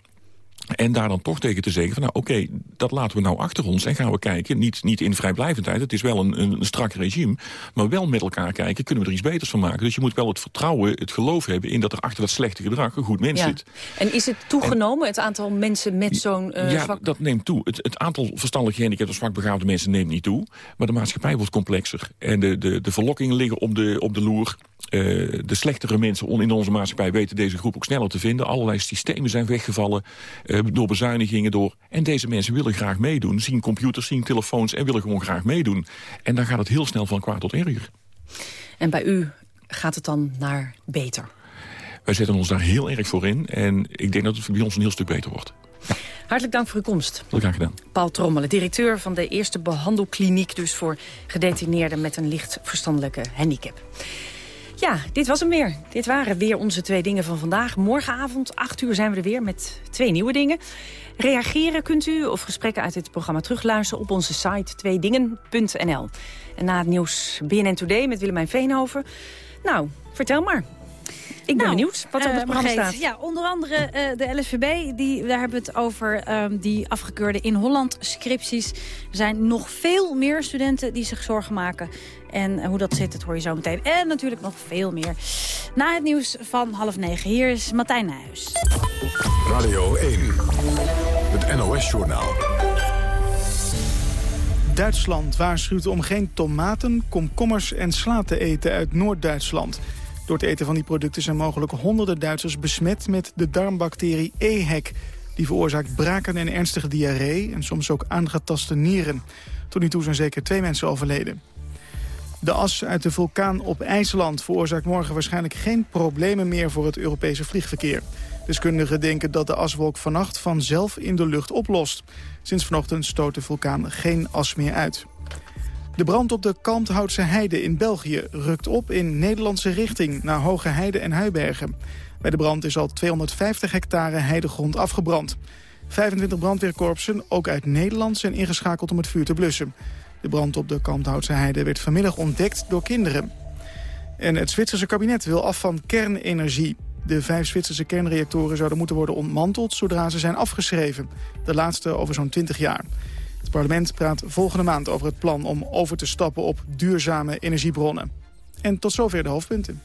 Speaker 8: En daar dan toch tegen te zeggen van nou oké, okay, dat laten we nou achter ons en gaan we kijken. Niet, niet in vrijblijvendheid, het is wel een, een, strak regime. Maar wel met elkaar kijken, kunnen we er iets beters van maken. Dus je moet wel het vertrouwen, het geloof hebben in dat er achter dat slechte gedrag een goed mens
Speaker 9: ja.
Speaker 8: zit.
Speaker 9: En is het toegenomen, en, het aantal mensen met zo'n uh,
Speaker 8: Ja, dat neemt toe. Het, het aantal verstandelijk gehandicapten of zwakbegaafde mensen neemt niet toe. Maar de maatschappij wordt complexer. En de, de, de verlokkingen liggen op de, op de loer. Uh, de slechtere mensen in onze maatschappij weten deze groep ook sneller te vinden. Allerlei systemen zijn weggevallen uh, door bezuinigingen door. En deze mensen willen graag meedoen. Zien computers, zien telefoons en willen gewoon graag meedoen. En dan gaat het heel snel van kwaad tot erger.
Speaker 9: En bij u gaat het dan naar beter?
Speaker 8: Wij zetten ons daar heel erg voor in. En ik denk dat het bij ons een heel stuk beter wordt. Ja.
Speaker 9: Hartelijk dank voor uw komst.
Speaker 8: Heel graag gedaan.
Speaker 9: Paul Trommelen, directeur van de eerste behandelkliniek... dus voor gedetineerden met een licht verstandelijke handicap. Ja, dit was hem weer. Dit waren weer onze twee dingen van vandaag. Morgenavond, 8 uur, zijn we er weer met twee nieuwe dingen. Reageren kunt u of gesprekken uit dit programma terugluisteren... op onze site tweedingen.nl. En na het nieuws BNN Today met Willemijn Veenhoven. Nou, vertel maar. Ik ben
Speaker 13: Nou,
Speaker 9: benieuwd wat er op
Speaker 13: eh,
Speaker 9: het programma
Speaker 13: Margreet,
Speaker 9: staat.
Speaker 13: Ja, onder andere eh, de LSVB, die, daar hebben we het over ehm, die afgekeurde in Holland scripties. Er zijn nog veel meer studenten die zich zorgen maken. En eh, hoe dat zit, dat hoor je zo meteen. En natuurlijk nog veel meer. Na het nieuws van half negen, hier is Martijn Nijhuis.
Speaker 4: Radio 1, het NOS-journaal.
Speaker 1: Duitsland waarschuwt om geen tomaten, komkommers en sla te eten uit Noord-Duitsland. Door het eten van die producten zijn mogelijk honderden Duitsers besmet met de darmbacterie EHEC. Die veroorzaakt braken en ernstige diarree en soms ook aangetaste nieren. Tot nu toe zijn zeker twee mensen overleden. De as uit de vulkaan op IJsland veroorzaakt morgen waarschijnlijk geen problemen meer voor het Europese vliegverkeer. Deskundigen denken dat de aswolk vannacht vanzelf in de lucht oplost. Sinds vanochtend stoot de vulkaan geen as meer uit. De brand op de Kalmthoutse Heide in België rukt op in Nederlandse richting naar Hoge Heide en Huibergen. Bij de brand is al 250 hectare heidegrond afgebrand. 25 brandweerkorpsen, ook uit Nederland, zijn ingeschakeld om het vuur te blussen. De brand op de Kalmthoutse Heide werd vanmiddag ontdekt door kinderen. En het Zwitserse kabinet wil af van kernenergie. De vijf Zwitserse kernreactoren zouden moeten worden ontmanteld zodra ze zijn afgeschreven. De laatste over zo'n 20 jaar. Het parlement praat volgende maand over het plan om over te stappen op duurzame energiebronnen. En tot zover de hoofdpunten.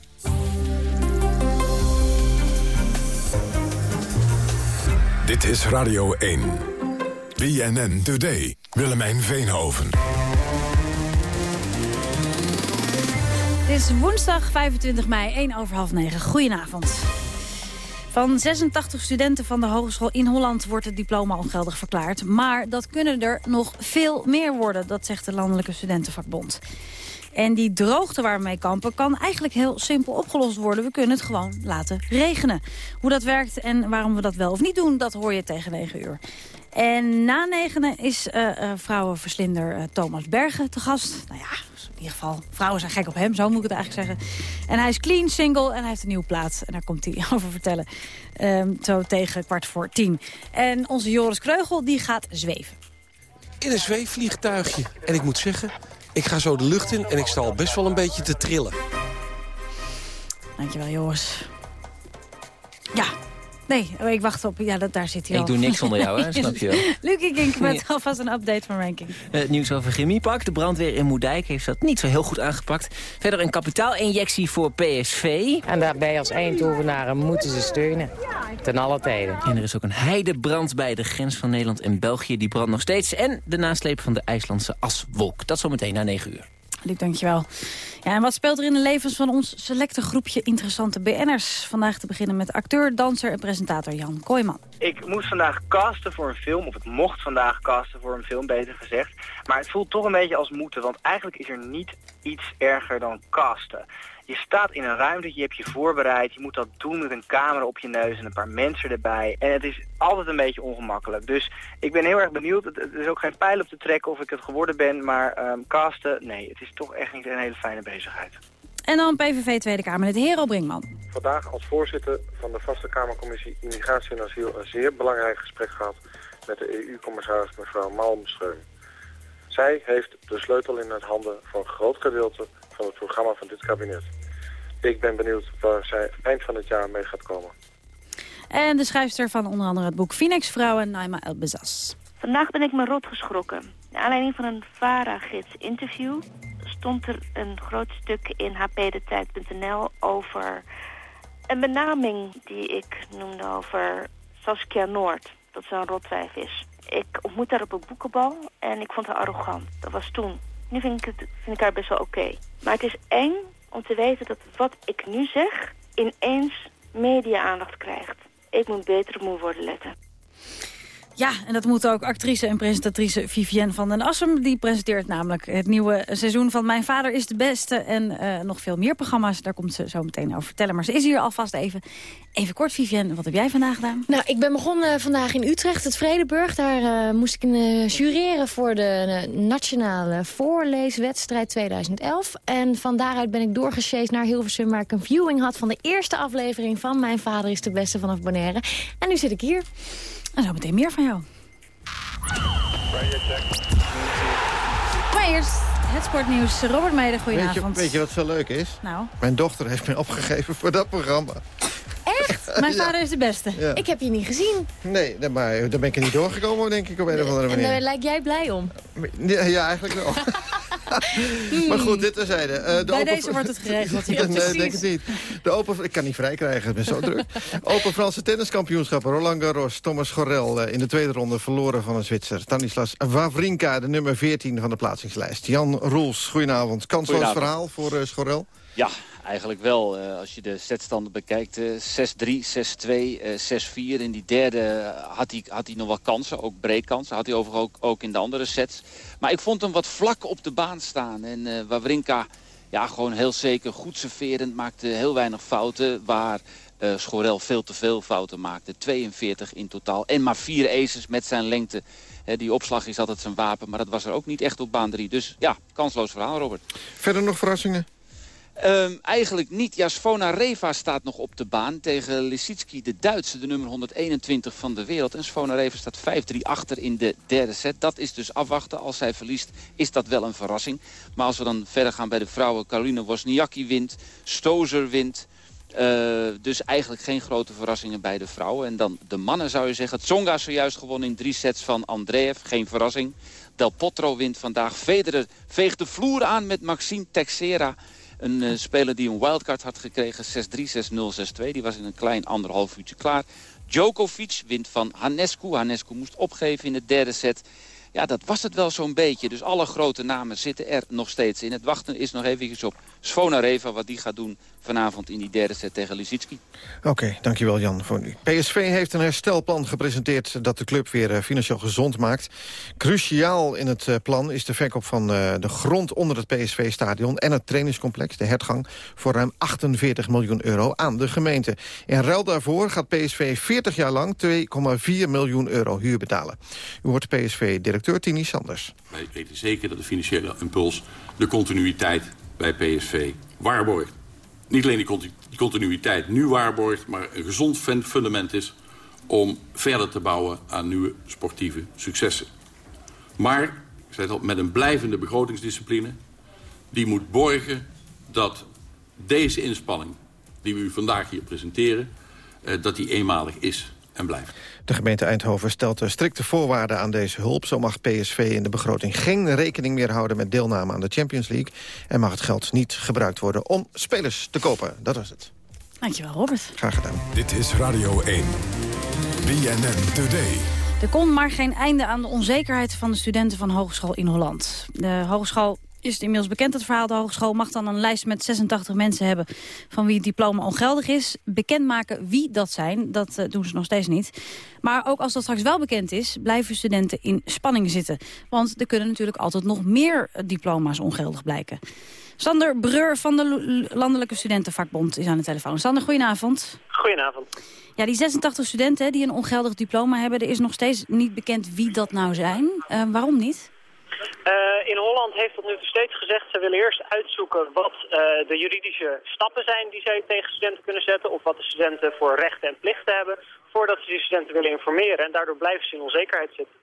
Speaker 4: Dit is Radio 1. BNN Today. Willemijn Veenhoven.
Speaker 13: Het is woensdag 25 mei, 1 over half 9. Goedenavond. Van 86 studenten van de Hogeschool in Holland wordt het diploma ongeldig verklaard. Maar dat kunnen er nog veel meer worden, dat zegt de Landelijke Studentenvakbond. En die droogte waar we mee kampen kan eigenlijk heel simpel opgelost worden. We kunnen het gewoon laten regenen. Hoe dat werkt en waarom we dat wel of niet doen, dat hoor je tegen 9 uur. En na negenen is eh, eh, vrouwenverslinder eh, Thomas Bergen te gast. Nou ja, in ieder geval, vrouwen zijn gek op hem, zo moet ik het eigenlijk zeggen. En hij is clean, single en hij heeft een nieuwe plaat. En daar komt hij over vertellen. Ehm, zo tegen kwart voor tien. En onze Joris Kreugel, die gaat zweven.
Speaker 14: in een zweefvliegtuigje. En ik moet zeggen, ik ga zo de lucht in en ik sta al best wel een beetje te trillen.
Speaker 13: Dankjewel, Joris. Ja. Nee, oh, ik wacht op. Ja, dat, daar zit hij
Speaker 15: Ik
Speaker 13: al.
Speaker 15: doe niks zonder jou, hè? Snap je wel.
Speaker 13: Lucie Kink met alvast een update van ranking.
Speaker 15: Eh, Het nieuws over Chemiepak. De brandweer in Moerdijk heeft dat niet zo heel goed aangepakt. Verder een kapitaalinjectie voor PSV.
Speaker 16: En daarbij als Eindhovenaren moeten ze steunen. Ten alle tijden.
Speaker 15: En er is ook een heidebrand bij de grens van Nederland en België. Die brandt nog steeds. En de nasleep van de IJslandse aswolk. Dat zometeen na 9 uur.
Speaker 13: Luc, dankjewel. Ja, en wat speelt er in de levens van ons selecte groepje interessante BN'ers? Vandaag te beginnen met acteur, danser en presentator Jan Kooijman.
Speaker 17: Ik moest vandaag casten voor een film, of ik mocht vandaag casten voor een film, beter gezegd. Maar het voelt toch een beetje als moeten, want eigenlijk is er niet iets erger dan casten. Je staat in een ruimte, je hebt je voorbereid, je moet dat doen met een camera op je neus en een paar mensen erbij. En het is altijd een beetje ongemakkelijk. Dus ik ben heel erg benieuwd. Het, het is ook geen pijl op te trekken of ik het geworden ben, maar ehm, casten, nee, het is toch echt niet een hele fijne bezigheid.
Speaker 13: En dan PVV Tweede Kamerlid Hero Brinkman.
Speaker 18: Vandaag als voorzitter van de Vaste Kamercommissie Immigratie en Asiel een zeer belangrijk gesprek gehad met de EU-commissaris mevrouw Malmström. Zij heeft de sleutel in haar handen voor een groot gedeelte van het programma van dit kabinet. Ik ben benieuwd waar zij eind van het jaar mee gaat komen.
Speaker 13: En de schrijfster van onder andere het boek Phoenix Vrouwen, Naima El Bezas.
Speaker 19: Vandaag ben ik me rot geschrokken. Naar aanleiding van een VARA-gids interview stond er een groot stuk in hpdetijd.nl over een benaming die ik noemde over Saskia Noord. Dat ze een rotwijf is. Ik ontmoette haar op een boekenbal en ik vond haar arrogant. Dat was toen. Nu vind ik, het, vind ik haar best wel oké. Maar het is eng om te weten dat wat ik nu zeg ineens media-aandacht krijgt. Ik moet beter op mijn woorden letten.
Speaker 13: Ja, en dat moet ook actrice en presentatrice Vivienne van den Assem. Die presenteert namelijk het nieuwe seizoen van Mijn Vader is de Beste. En eh, nog veel meer programma's, daar komt ze zo meteen over vertellen. Maar ze is hier alvast even. Even kort, Vivienne, wat heb jij vandaag gedaan?
Speaker 20: Nou, ik ben begonnen vandaag in Utrecht, het Vredeburg. Daar eh, moest ik jureren voor de nationale voorleeswedstrijd 2011. En van daaruit ben ik doorgesjeest naar Hilversum... waar ik een viewing had van de eerste aflevering van Mijn Vader is de Beste vanaf Bonaire. En nu zit ik hier.
Speaker 13: En zo meteen meer van jou. Maar eerst het sportnieuws. Robert Meijer,
Speaker 21: Weet je,
Speaker 13: goedenavond.
Speaker 21: weet je wat zo leuk is?
Speaker 13: Nou.
Speaker 21: Mijn dochter heeft mij opgegeven voor dat programma.
Speaker 13: Echt? Mijn vader is de beste.
Speaker 21: Ja.
Speaker 20: Ik heb je niet gezien.
Speaker 21: Nee, nee, maar daar ben ik er niet doorgekomen, denk ik, op een of andere
Speaker 20: En
Speaker 21: manier.
Speaker 20: daar lijk jij blij om.
Speaker 21: Ja, ja, eigenlijk wel. maar goed, dit terzijde. Eh, de
Speaker 13: Bij
Speaker 21: open-
Speaker 13: deze wordt het geregeld.
Speaker 21: nee,
Speaker 13: Ja,
Speaker 21: ik denk het niet. De open, ik kan niet vrij krijgen, ik ben zo druk. Open Franse tenniskampioenschappen. Roland Garros, Thomas Gorel eh, in de tweede ronde verloren van een Zwitser. Stanislas Wawrinka, de nummer 14 van de plaatsingslijst. Jan Roels, goedenavond. Kansloos verhaal voor eh, Schorel?
Speaker 22: Ja, eigenlijk wel. Eh, als je de setstanden bekijkt, eh, 6-3, 6-2, eh, 6-4. In die derde eh, had hij, had hij nog wel kansen, ook breekkansen. Had hij overigens ook, ook in de andere sets. Maar ik vond hem wat vlak op de baan staan. En eh Wawrinka, ja, gewoon heel zeker goed serverend, maakte heel weinig fouten. Waar Schorel veel te veel fouten maakte. 42 in totaal. En maar vier aces met zijn lengte. Die opslag is altijd zijn wapen, maar dat was er ook niet echt op baan 3. Dus ja, kansloos verhaal, Robert.
Speaker 21: Verder nog verrassingen?
Speaker 22: Ehm, eigenlijk niet. Ja, Svona Reva staat nog op de baan tegen Lisicki, de Duitse, de nummer 121 van de wereld. En Svona Reva staat 5-3 achter in de derde set. Dat is dus afwachten. Als zij verliest, is dat wel een verrassing. Maar als we dan verder gaan bij de vrouwen, Caroline Wozniacki wint, Stozer wint. Eh, dus eigenlijk geen grote verrassingen bij de vrouwen. En dan de mannen zou je zeggen. Tsonga is zojuist gewonnen in drie sets van Andreev. Geen verrassing. Del Potro wint vandaag. Federer veegt de vloer aan met Maxime Texera. Een eh, speler die een wildcard had gekregen. 6-3, 6-0, 6-2. Die was in een klein anderhalf uurtje klaar. Djokovic wint van Hanescu. Hanescu moest opgeven in de derde set. Ja, dat was het wel zo'n beetje. Dus alle grote namen zitten er nog steeds in. Het wachten is nog eventjes op Svonareva, wat die gaat doen vanavond in die derde set tegen Lisicki.
Speaker 21: Oké, dankjewel Jan voor nu. PSV heeft een herstelplan gepresenteerd dat de club weer eh, financieel gezond maakt. Cruciaal in het eh, plan is de verkoop van eh, de grond onder het PSV-stadion... en het trainingscomplex, de hertgang, voor ruim 48 miljoen euro aan de gemeente. In ruil daarvoor gaat PSV 40 jaar lang 2,4 miljoen euro huur betalen. U hoort PSV-directeur Tini Sanders.
Speaker 23: Wij weten zeker dat de financiële impuls de continuïteit bij PSV waarborgt. Niet alleen die conti- die continuïteit nu waarborgt, maar een gezond fun- fundament is om verder te bouwen aan nieuwe sportieve successen. Maar, ik zei het al, met een blijvende begrotingsdiscipline... die moet borgen dat deze inspanning die we u vandaag hier presenteren... eh, dat die eenmalig is en blijft.
Speaker 21: De gemeente Eindhoven stelt strikte voorwaarden aan deze hulp. Zo mag PSV in de begroting geen rekening meer houden... met deelname aan de Champions League. En mag het geld niet gebruikt worden om spelers te kopen. Dat was het.
Speaker 13: Dankjewel, Robert.
Speaker 21: Graag gedaan.
Speaker 4: Dit is Radio 1. BNN Today.
Speaker 13: Er kon maar geen einde aan de onzekerheid van de studenten van Hogeschool in Holland. De hogeschool is het inmiddels bekend, het verhaal. De hogeschool mag dan een lijst met 86 mensen hebben... van wie het diploma ongeldig is. Bekendmaken wie dat zijn, dat eh, doen ze nog steeds niet. Maar ook als dat straks wel bekend is... blijven studenten in spanning zitten. Want er kunnen natuurlijk altijd nog meer eh, diploma's ongeldig blijken. Sander Breur van de Landelijke Studentenvakbond is aan de telefoon. Sander, goedenavond.
Speaker 24: Goedenavond.
Speaker 13: Ja, die 86 studenten die een ongeldig diploma hebben... er is nog steeds niet bekend wie dat nou zijn. Eh, waarom niet?
Speaker 24: Eh, in Holland heeft tot nu toe steeds gezegd... ze willen eerst uitzoeken wat eh, de juridische stappen zijn... die zij tegen studenten kunnen zetten... of wat de studenten voor rechten en plichten hebben... voordat ze die studenten willen informeren. En daardoor blijven ze in onzekerheid zitten.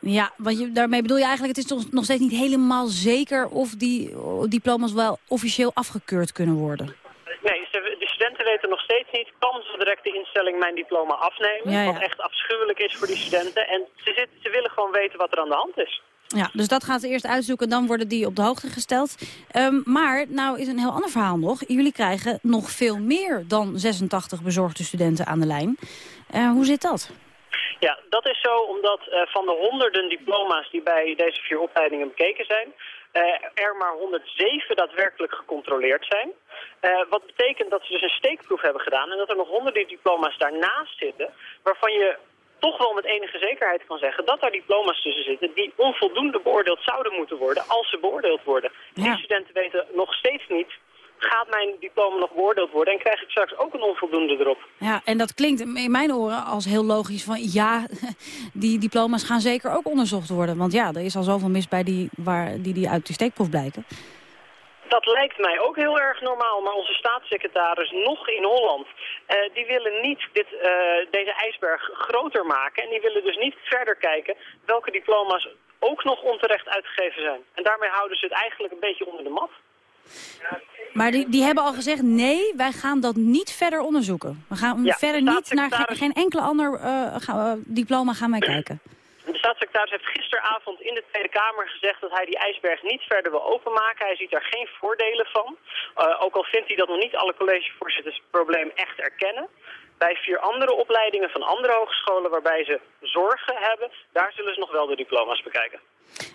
Speaker 13: Ja, want je, daarmee bedoel je eigenlijk... het is toch nog steeds niet helemaal zeker... of die oh, diploma's wel officieel afgekeurd kunnen worden.
Speaker 24: Nee, ze, de studenten weten nog steeds niet... kan ze direct de instelling mijn diploma afnemen?
Speaker 13: Ja, ja.
Speaker 24: Wat echt afschuwelijk is voor die studenten. En ze, zit, ze willen gewoon weten wat er aan de hand is.
Speaker 13: Ja, dus dat gaan ze eerst uitzoeken, dan worden die op de hoogte gesteld. Ehm, maar, nou is een heel ander verhaal nog. Jullie krijgen nog veel meer dan 86 bezorgde studenten aan de lijn. Eh, hoe zit dat?
Speaker 24: Ja, dat is zo omdat eh, van de honderden diploma's die bij deze vier opleidingen bekeken zijn... eh, er maar 107 daadwerkelijk gecontroleerd zijn. Wat betekent dat ze dus een steekproef hebben gedaan... en dat er nog honderden diploma's daarnaast zitten... waarvan je toch wel met enige zekerheid kan zeggen... dat daar diploma's tussen zitten die onvoldoende beoordeeld zouden moeten worden... als ze beoordeeld worden. Die studenten weten nog steeds niet... gaat mijn diploma nog beoordeeld worden... en krijg ik straks ook een onvoldoende erop.
Speaker 13: Ja, en dat klinkt in mijn oren als heel logisch van... ja, die diploma's gaan zeker ook onderzocht worden. Want ja, er is al zoveel mis bij die, waar, die, die uit die steekproef blijken.
Speaker 24: Dat lijkt mij ook heel erg normaal, maar onze staatssecretaris nog in Holland... eh, die willen niet dit, eh, deze ijsberg groter maken. En die willen dus niet verder kijken welke diploma's ook nog onterecht uitgegeven zijn. En daarmee houden ze het eigenlijk een beetje onder de mat.
Speaker 13: Maar die, die hebben al gezegd, nee, wij gaan dat niet verder onderzoeken. We gaan
Speaker 24: Ja,
Speaker 13: verder
Speaker 24: de
Speaker 13: niet naar geen enkel ander eh, diploma gaan wij kijken.
Speaker 24: De staatssecretaris heeft gisteravond in de Tweede Kamer gezegd dat hij die ijsberg niet verder wil openmaken. Hij ziet daar geen voordelen van. Eh, ook al vindt hij dat nog niet alle collegevoorzitters het probleem echt erkennen. Bij vier andere opleidingen van andere hogescholen waarbij ze zorgen hebben, daar zullen ze nog wel de diploma's bekijken.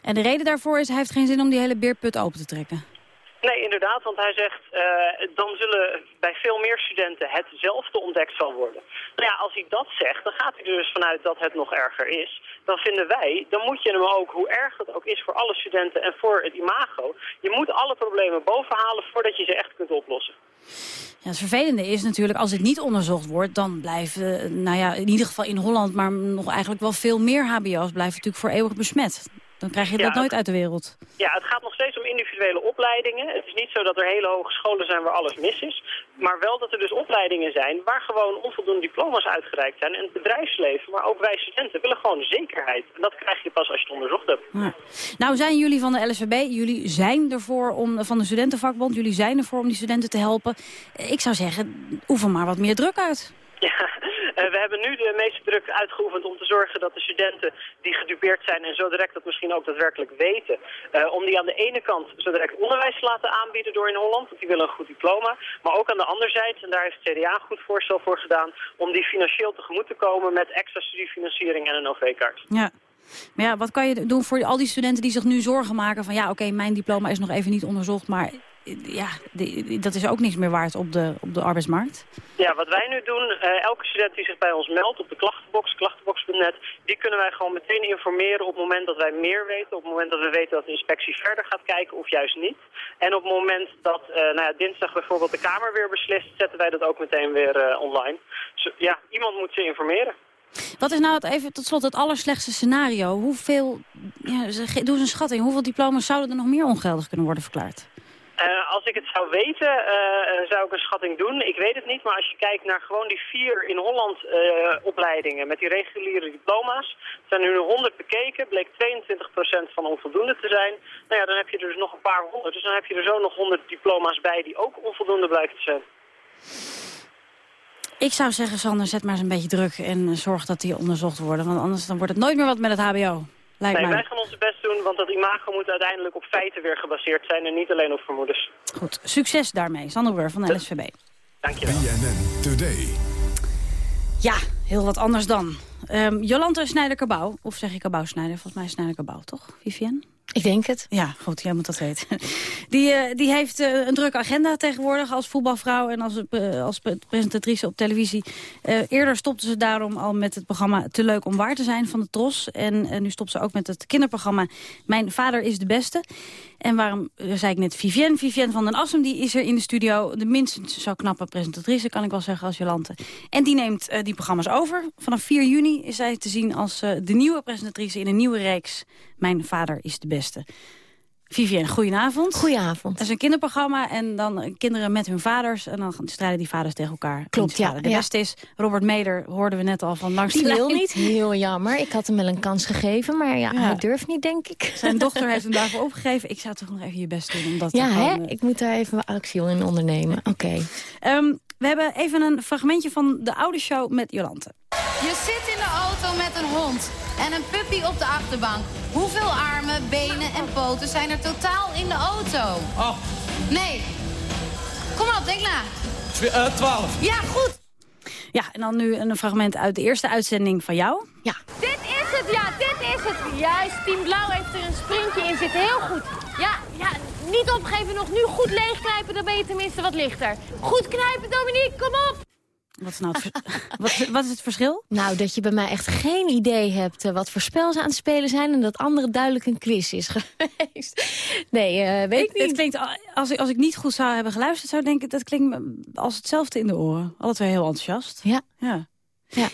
Speaker 13: En de reden daarvoor is, hij heeft geen zin om die hele beerput open te trekken.
Speaker 24: Nee, inderdaad, want hij zegt, eh, dan zullen bij veel meer studenten hetzelfde ontdekt zal worden. Nou ja, als hij dat zegt, dan gaat hij er dus vanuit dat het nog erger is. Dan vinden wij, dan moet je hem ook, hoe erg dat ook is voor alle studenten en voor het imago, je moet alle problemen bovenhalen voordat je ze echt kunt oplossen.
Speaker 13: Ja, het vervelende is natuurlijk, als het niet onderzocht wordt... dan blijven, eh, nou ja, in ieder geval in Holland... maar nog eigenlijk wel veel meer hbo's blijven natuurlijk voor eeuwig besmet. Dan krijg je
Speaker 24: Ja,
Speaker 13: dat nooit uit de wereld.
Speaker 24: Ja, het gaat nog steeds om individuele opleidingen. Het is niet zo dat er hele hogescholen zijn waar alles mis is. Maar wel dat er dus opleidingen zijn waar gewoon onvoldoende diploma's uitgereikt zijn. En het bedrijfsleven, maar ook wij studenten, willen gewoon zekerheid. En dat krijg je pas als je het onderzocht hebt.
Speaker 13: Ja. Nou zijn jullie van de LSVB, jullie zijn ervoor om, van de studentenvakbond... jullie zijn ervoor om die studenten te helpen. Ik zou zeggen, oefen maar wat meer druk uit.
Speaker 24: Ja, we hebben nu de meeste druk uitgeoefend om te zorgen dat de studenten die gedupeerd zijn en zo direct dat misschien ook daadwerkelijk weten, eh, om die aan de ene kant zo direct onderwijs te laten aanbieden door in Holland, want die willen een goed diploma, maar ook aan de andere zijde, en daar heeft het CDA een goed voorstel voor gedaan, om die financieel tegemoet te komen met extra studiefinanciering en een OV-kaart.
Speaker 13: Ja. Maar ja, wat kan je doen voor al die studenten die zich nu zorgen maken van... ja, oké, mijn diploma is nog even niet onderzocht, maar eh, ja, die- dat is ook niks meer waard op de, op de arbeidsmarkt.
Speaker 24: Ja, wat wij nu doen, eh, elke student die zich bij ons meldt op de klachtenbox, klachtenbox.net, die kunnen wij gewoon meteen informeren op het moment dat wij meer weten, op het moment dat we weten dat de inspectie verder gaat kijken of juist niet. En op het moment dat eh, nou ja, dinsdag bijvoorbeeld de Kamer weer beslist, zetten wij dat ook meteen weer eh, online. Dus, ja, iemand moet ze informeren.
Speaker 13: Wat is nou het, even tot slot het allerslechtste scenario? Hoeveel, ja, doe eens een schatting, hoeveel diploma's zouden er nog meer ongeldig kunnen worden verklaard?
Speaker 24: Eh, als ik het zou weten, eh, zou ik een schatting doen. Ik weet het niet, maar als je kijkt naar gewoon die vier in Holland eh, opleidingen met die reguliere diploma's, zijn er nu 100 bekeken, bleek 22% van onvoldoende te zijn. Nou ja, dan heb je dus nog een paar honderd. Dus dan heb je er zo nog 100 diploma's bij die ook onvoldoende blijken te zijn.
Speaker 13: Ik zou zeggen, Sander, zet maar eens een beetje druk en eh, zorg dat die onderzocht worden. Want anders dan wordt het nooit meer wat met het hbo. Lijkt
Speaker 24: nee,
Speaker 13: mij.
Speaker 24: wij gaan ons best doen, want dat imago moet uiteindelijk op feiten weer gebaseerd zijn en niet alleen op vermoedens.
Speaker 13: Goed, succes daarmee. Sander Weur van de LSVB.
Speaker 24: Dankjewel.
Speaker 4: BNN Today.
Speaker 13: Ja, heel wat anders dan. Ehm Jolante Snijder-Cabau, of zeg ik Cabau-Snijder? Volgens mij Snijder-Cabau, toch, Vivienne?
Speaker 20: Ik denk het.
Speaker 13: Ja, goed, jij moet dat weten. Die, eh, die heeft eh, een drukke agenda tegenwoordig als voetbalvrouw en als, eh, als pre- presentatrice op televisie. Eerder stopte ze daarom al met het programma Te Leuk om Waar te Zijn van de Tros. En nu stopt ze ook met het kinderprogramma Mijn Vader is de Beste. En waarom zei ik net Vivienne? Vivienne van den Assem die is er in de studio. De minstens zo knappe presentatrice, kan ik wel zeggen, als Jolante. En die neemt die programma's over. Vanaf 4 juni is zij te zien als de nieuwe presentatrice in een nieuwe reeks. Mijn Vader is de Beste. Vivienne, goedenavond.
Speaker 20: Goedenavond.
Speaker 13: Dat is een kinderprogramma en dan eh, kinderen met hun vaders. En dan gaan- strijden die vaders tegen elkaar.
Speaker 20: Klopt, ja,
Speaker 13: De
Speaker 20: ja.
Speaker 13: beste is, Robert Meder hoorden we net al van langs
Speaker 20: Die
Speaker 13: de
Speaker 20: wil niet. Heel jammer. Ik had hem wel een kans gegeven, maar ja,
Speaker 13: Ja.
Speaker 20: hij durft niet, denk ik.
Speaker 13: Zijn dochter heeft hem daarvoor opgegeven. Ik zou toch nog even je best doen. Om dat
Speaker 20: Ja,
Speaker 13: te
Speaker 20: hè?
Speaker 13: eh,
Speaker 20: Ik moet daar even actie in ondernemen. Oké.
Speaker 13: Ehm, we hebben even een fragmentje van de oude show met Jolante.
Speaker 25: Je zit in de auto met een hond en een puppy op de achterbank. Hoeveel armen, benen en poten zijn er totaal in de auto?
Speaker 26: Oh,
Speaker 25: Nee. Kom op, denk na.
Speaker 26: eh, 12.
Speaker 25: Ja, goed.
Speaker 13: Ja, en dan nu een fragment uit de eerste uitzending van jou.
Speaker 20: Ja.
Speaker 25: Dit is het, ja, dit is het. Juist, Team Blauw heeft er een sprintje in zitten. Heel goed. Ja, ja, niet opgeven, nog nu goed leegknijpen, dan ben je tenminste wat lichter. Goed knijpen, Dominique, kom op.
Speaker 13: Wat is, nou het, wat, wat is het verschil?
Speaker 20: Nou, dat je bij mij echt geen idee hebt eh, wat voor spel ze aan het spelen zijn... en dat andere duidelijk een quiz is geweest. Nee, eh, weet ik niet.
Speaker 13: het klinkt, als ik, als ik niet goed zou hebben geluisterd, zou ik denken... dat klinkt me als hetzelfde in de oren. Alle twee heel enthousiast.
Speaker 20: Ja.
Speaker 13: Ja.
Speaker 20: ja.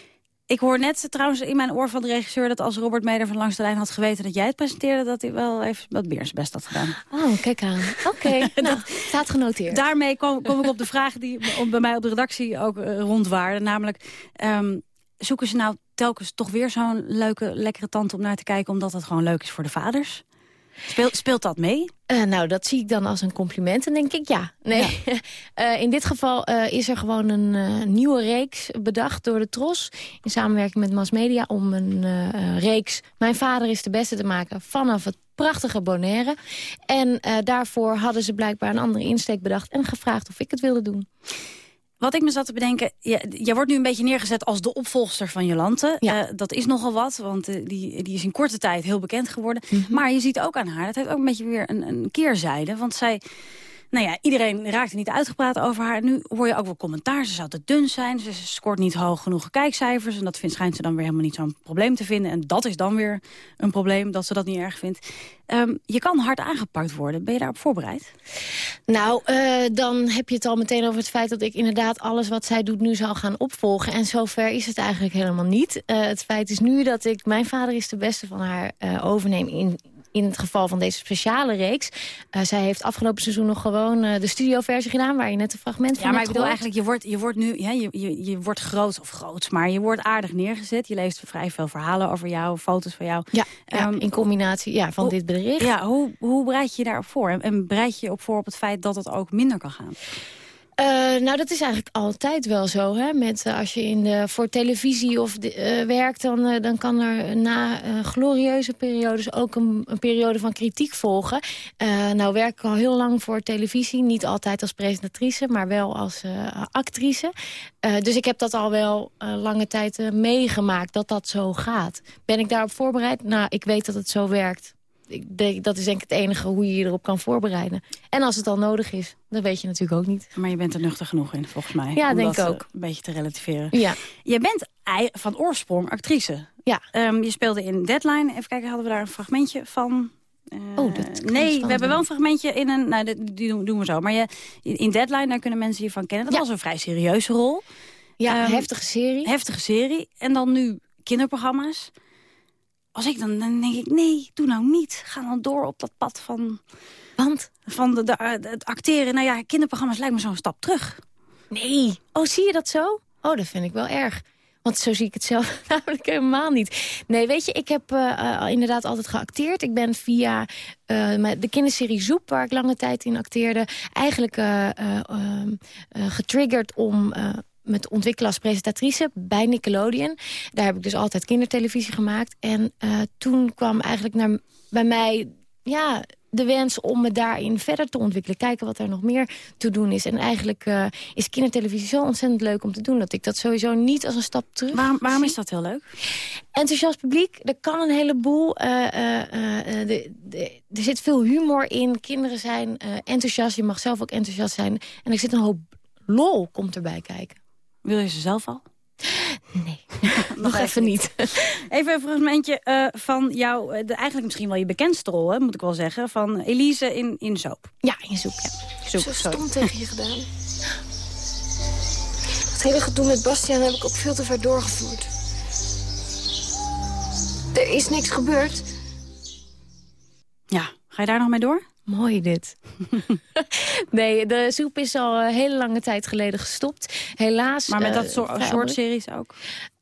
Speaker 13: Ik hoor net trouwens in mijn oor van de regisseur... dat als Robert Meder van Langs de Lijn had geweten dat jij het presenteerde... dat hij wel even wat meer zijn best had gedaan.
Speaker 20: Oh, kijk aan. Oké, nou, staat genoteerd.
Speaker 13: Daarmee kom, kom ik op de vraag die bij mij op de redactie ook eh, rondwaarde. Namelijk, ehm, zoeken ze nou telkens toch weer zo'n leuke, lekkere tante om naar te kijken... omdat het gewoon leuk is voor de vaders? Speelt, speelt dat mee?
Speaker 20: Uh, nou, dat zie ik dan als een compliment. En denk ik, ja. Nee. uh, in dit geval uh, is er gewoon een nieuwe reeks bedacht door de Tros... in samenwerking met Mass Media om een reeks... Mijn vader is de beste te maken vanaf het prachtige Bonaire. En daarvoor hadden ze blijkbaar een andere insteek bedacht... en gevraagd of ik het wilde doen.
Speaker 13: Wat ik me zat te bedenken, jij wordt nu een beetje neergezet als de opvolgster van Jolante. Ja. Uh, dat is nogal wat, want uh, die, die is in korte tijd heel bekend geworden. Mm -hmm. Maar je ziet ook aan haar, dat heeft ook een beetje weer een, een keerzijde. Want zij nou ja, iedereen raakte niet uitgepraat over haar. Nu hoor je ook wel commentaar. Ze zou te dun zijn. Ze scoort niet hoog genoeg kijkcijfers. En dat vindt, schijnt ze dan weer helemaal niet zo'n probleem te vinden. En dat is dan weer een probleem, dat ze dat niet erg vindt. Um, je kan hard aangepakt worden. Ben je daarop voorbereid?
Speaker 20: Nou, uh, dan heb je het al meteen over het feit dat ik inderdaad alles wat zij doet nu zal gaan opvolgen. En zover is het eigenlijk helemaal niet. Uh, het feit is nu dat ik mijn vader is de beste van haar uh, overneem in in het geval van deze speciale reeks. Uh, zij heeft afgelopen seizoen nog gewoon uh, de studioversie gedaan... waar je net een fragment van
Speaker 13: Ja, maar ik bedoel eigenlijk, je wordt, je wordt nu ja, je, je, je wordt groot of groot, maar je wordt aardig neergezet. Je leest vrij veel verhalen over jou, foto's van jou.
Speaker 20: Ja, ja um, in combinatie ja, van
Speaker 13: hoe,
Speaker 20: dit bericht.
Speaker 13: Ja, hoe, hoe bereid je je daarop voor? En, en bereid je je op voor op het feit dat het ook minder kan gaan?
Speaker 20: Uh, nou, dat is eigenlijk altijd wel zo. Hè? Met, uh, als je in de, voor televisie of de, uh, werkt, dan, dan kan er na glorieuze periodes ook een, een, periode van kritiek volgen. nou werk ik al heel lang voor televisie. Niet altijd als presentatrice, maar wel als actrice. dus ik heb dat al wel lange tijd meegemaakt, dat dat zo gaat. Ben ik daarop voorbereid? Nou, ik weet dat het zo werkt ik denk, dat is denk ik het enige hoe je je erop kan voorbereiden. En als het al nodig is, dat weet je natuurlijk ook niet.
Speaker 13: Maar je bent er nuchter genoeg in, volgens mij.
Speaker 20: Ja,
Speaker 13: om
Speaker 20: denk
Speaker 13: dat,
Speaker 20: ik ook.
Speaker 13: Een beetje te relativeren.
Speaker 20: Ja.
Speaker 13: Je bent van oorsprong actrice.
Speaker 20: Ja.
Speaker 13: Um, je speelde in Deadline. Even kijken, hadden we daar een fragmentje van...
Speaker 20: Uh, oh, dat
Speaker 13: nee, we hebben wel een fragmentje in een... Nou, die, doen, we zo. Maar je, in Deadline, daar kunnen mensen je van kennen. Dat
Speaker 20: ja.
Speaker 13: was een vrij serieuze rol.
Speaker 20: Ja, um, heftige serie.
Speaker 13: Heftige serie. En dan nu kinderprogramma's als ik dan, dan denk ik, nee, doe nou niet. Ga dan door op dat pad van...
Speaker 20: Want?
Speaker 13: Van de, de, het acteren. Nou ja, kinderprogramma's lijkt me zo'n stap terug.
Speaker 20: Nee. Oh, zie je dat zo? Oh, dat vind ik wel erg. Want zo zie ik het zelf namelijk helemaal niet. Nee, weet je, ik heb uh, uh, inderdaad altijd geacteerd. Ik ben via uh, de kinderserie Zoep, waar ik lange tijd in acteerde... eigenlijk getriggerd om me te ontwikkelen als presentatrice bij Nickelodeon. Daar heb ik dus altijd kindertelevisie gemaakt. En uh, toen kwam eigenlijk naar, bij mij ja, de wens om me daarin verder te ontwikkelen. Kijken wat er nog meer te doen is. En eigenlijk uh, is kindertelevisie zo ontzettend leuk om te doen... dat ik dat sowieso niet als een stap terug
Speaker 13: Waarom, waarom is dat heel leuk?
Speaker 20: Enthousiast publiek, er kan een heleboel. Uh, de, de, er zit veel humor in. Kinderen zijn enthousiast. Je mag zelf ook enthousiast zijn. En er zit een hoop lol komt erbij kijken.
Speaker 13: Wil je ze zelf al?
Speaker 20: Nee, nog even niet.
Speaker 13: Even een fragmentje uh, van jou, uh, de, eigenlijk misschien wel je bekendste rol, hè, moet ik wel zeggen. Van Elise in, in Zoop.
Speaker 20: Ja, in Zoop, ja.
Speaker 26: Zoop, Zo stom tegen je gedaan. Het hele gedoe met Bastiaan heb ik ook veel te ver doorgevoerd. Er is niks gebeurd.
Speaker 13: Ja, ga je daar nog mee door?
Speaker 20: Mooi dit. nee, de soep is al een hele lange tijd geleden gestopt. Helaas...
Speaker 13: Maar met dat soort short series ook?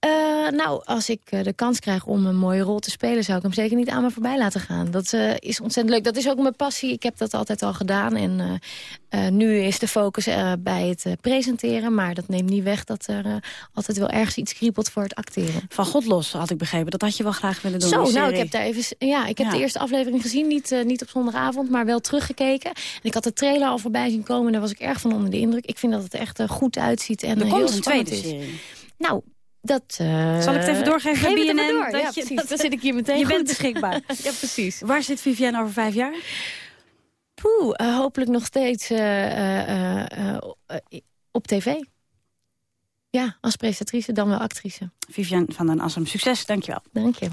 Speaker 20: Uh, nou, als ik uh, de kans krijg om een mooie rol te spelen... zou ik hem zeker niet aan me voorbij laten gaan. Dat uh, is ontzettend leuk. Dat is ook mijn passie. Ik heb dat altijd al gedaan. En nu is de focus bij het presenteren. Maar dat neemt niet weg dat er altijd wel ergens iets kriebelt voor het acteren.
Speaker 13: Van God los, had ik begrepen. Dat had je wel graag willen doen.
Speaker 20: Zo, nou, ik heb daar even... Ja, ik heb ja. de eerste aflevering gezien. Niet, niet op zondagavond, maar wel teruggekeken. En ik had de trailer al voorbij zien komen. En daar was ik erg van onder de indruk. Ik vind dat het echt goed uitziet. En
Speaker 13: er
Speaker 20: heel
Speaker 13: komt een tweede serie.
Speaker 20: Nou, dat, uh,
Speaker 13: Zal ik het even doorgeven bij BNN?
Speaker 20: Door. Dat ja, je, precies. Dan zit ik hier meteen
Speaker 13: Je
Speaker 20: goed.
Speaker 13: bent beschikbaar.
Speaker 20: ja, precies.
Speaker 13: Waar zit Vivienne over vijf jaar?
Speaker 20: Poeh, uh, hopelijk nog steeds uh, op tv. Ja, als presentatrice, dan wel actrice.
Speaker 13: Vivienne van den Assem, succes, dankjewel.
Speaker 20: Dank je.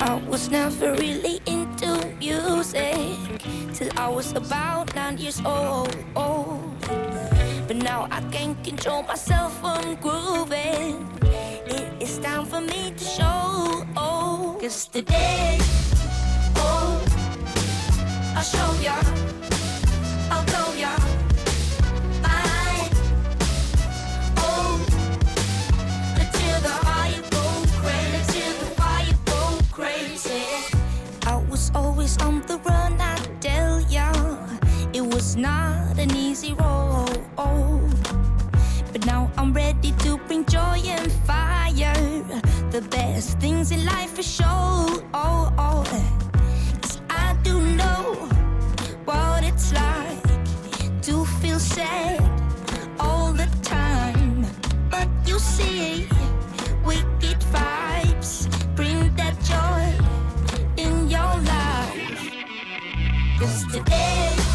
Speaker 27: I was never really into music till I was about nine years old. But now I can't control myself from grooving. It is time for me to show. Oh, cause today, oh, I'll show ya. I'll go ya. Bye. Oh, until the fire go crazy, until the fire crazy. I was always on the run. I was not an easy road. But now I'm ready to bring joy and fire. The best things in life are show. Oh, oh. Cause I do know what it's like to feel sad all the time. But you see, wicked vibes bring that joy in your life. Cause today,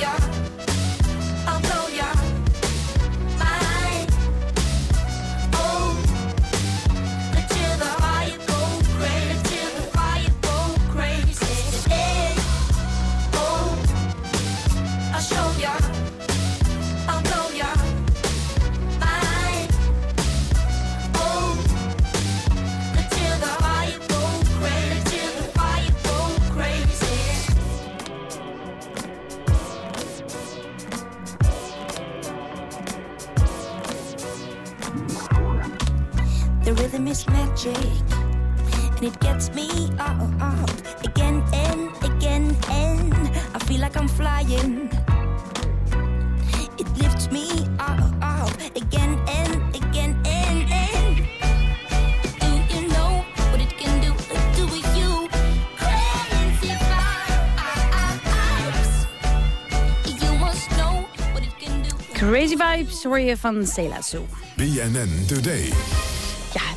Speaker 27: Yeah. Is magic, and it gets me up, up again and again, and I feel like I'm flying. It lifts me up, up again and again, and and. Do you know what it can do to you? Crazy vibes. You must know what it can do.
Speaker 13: Crazy Vibes hoor je van Sela Zoo.
Speaker 4: BNN Today.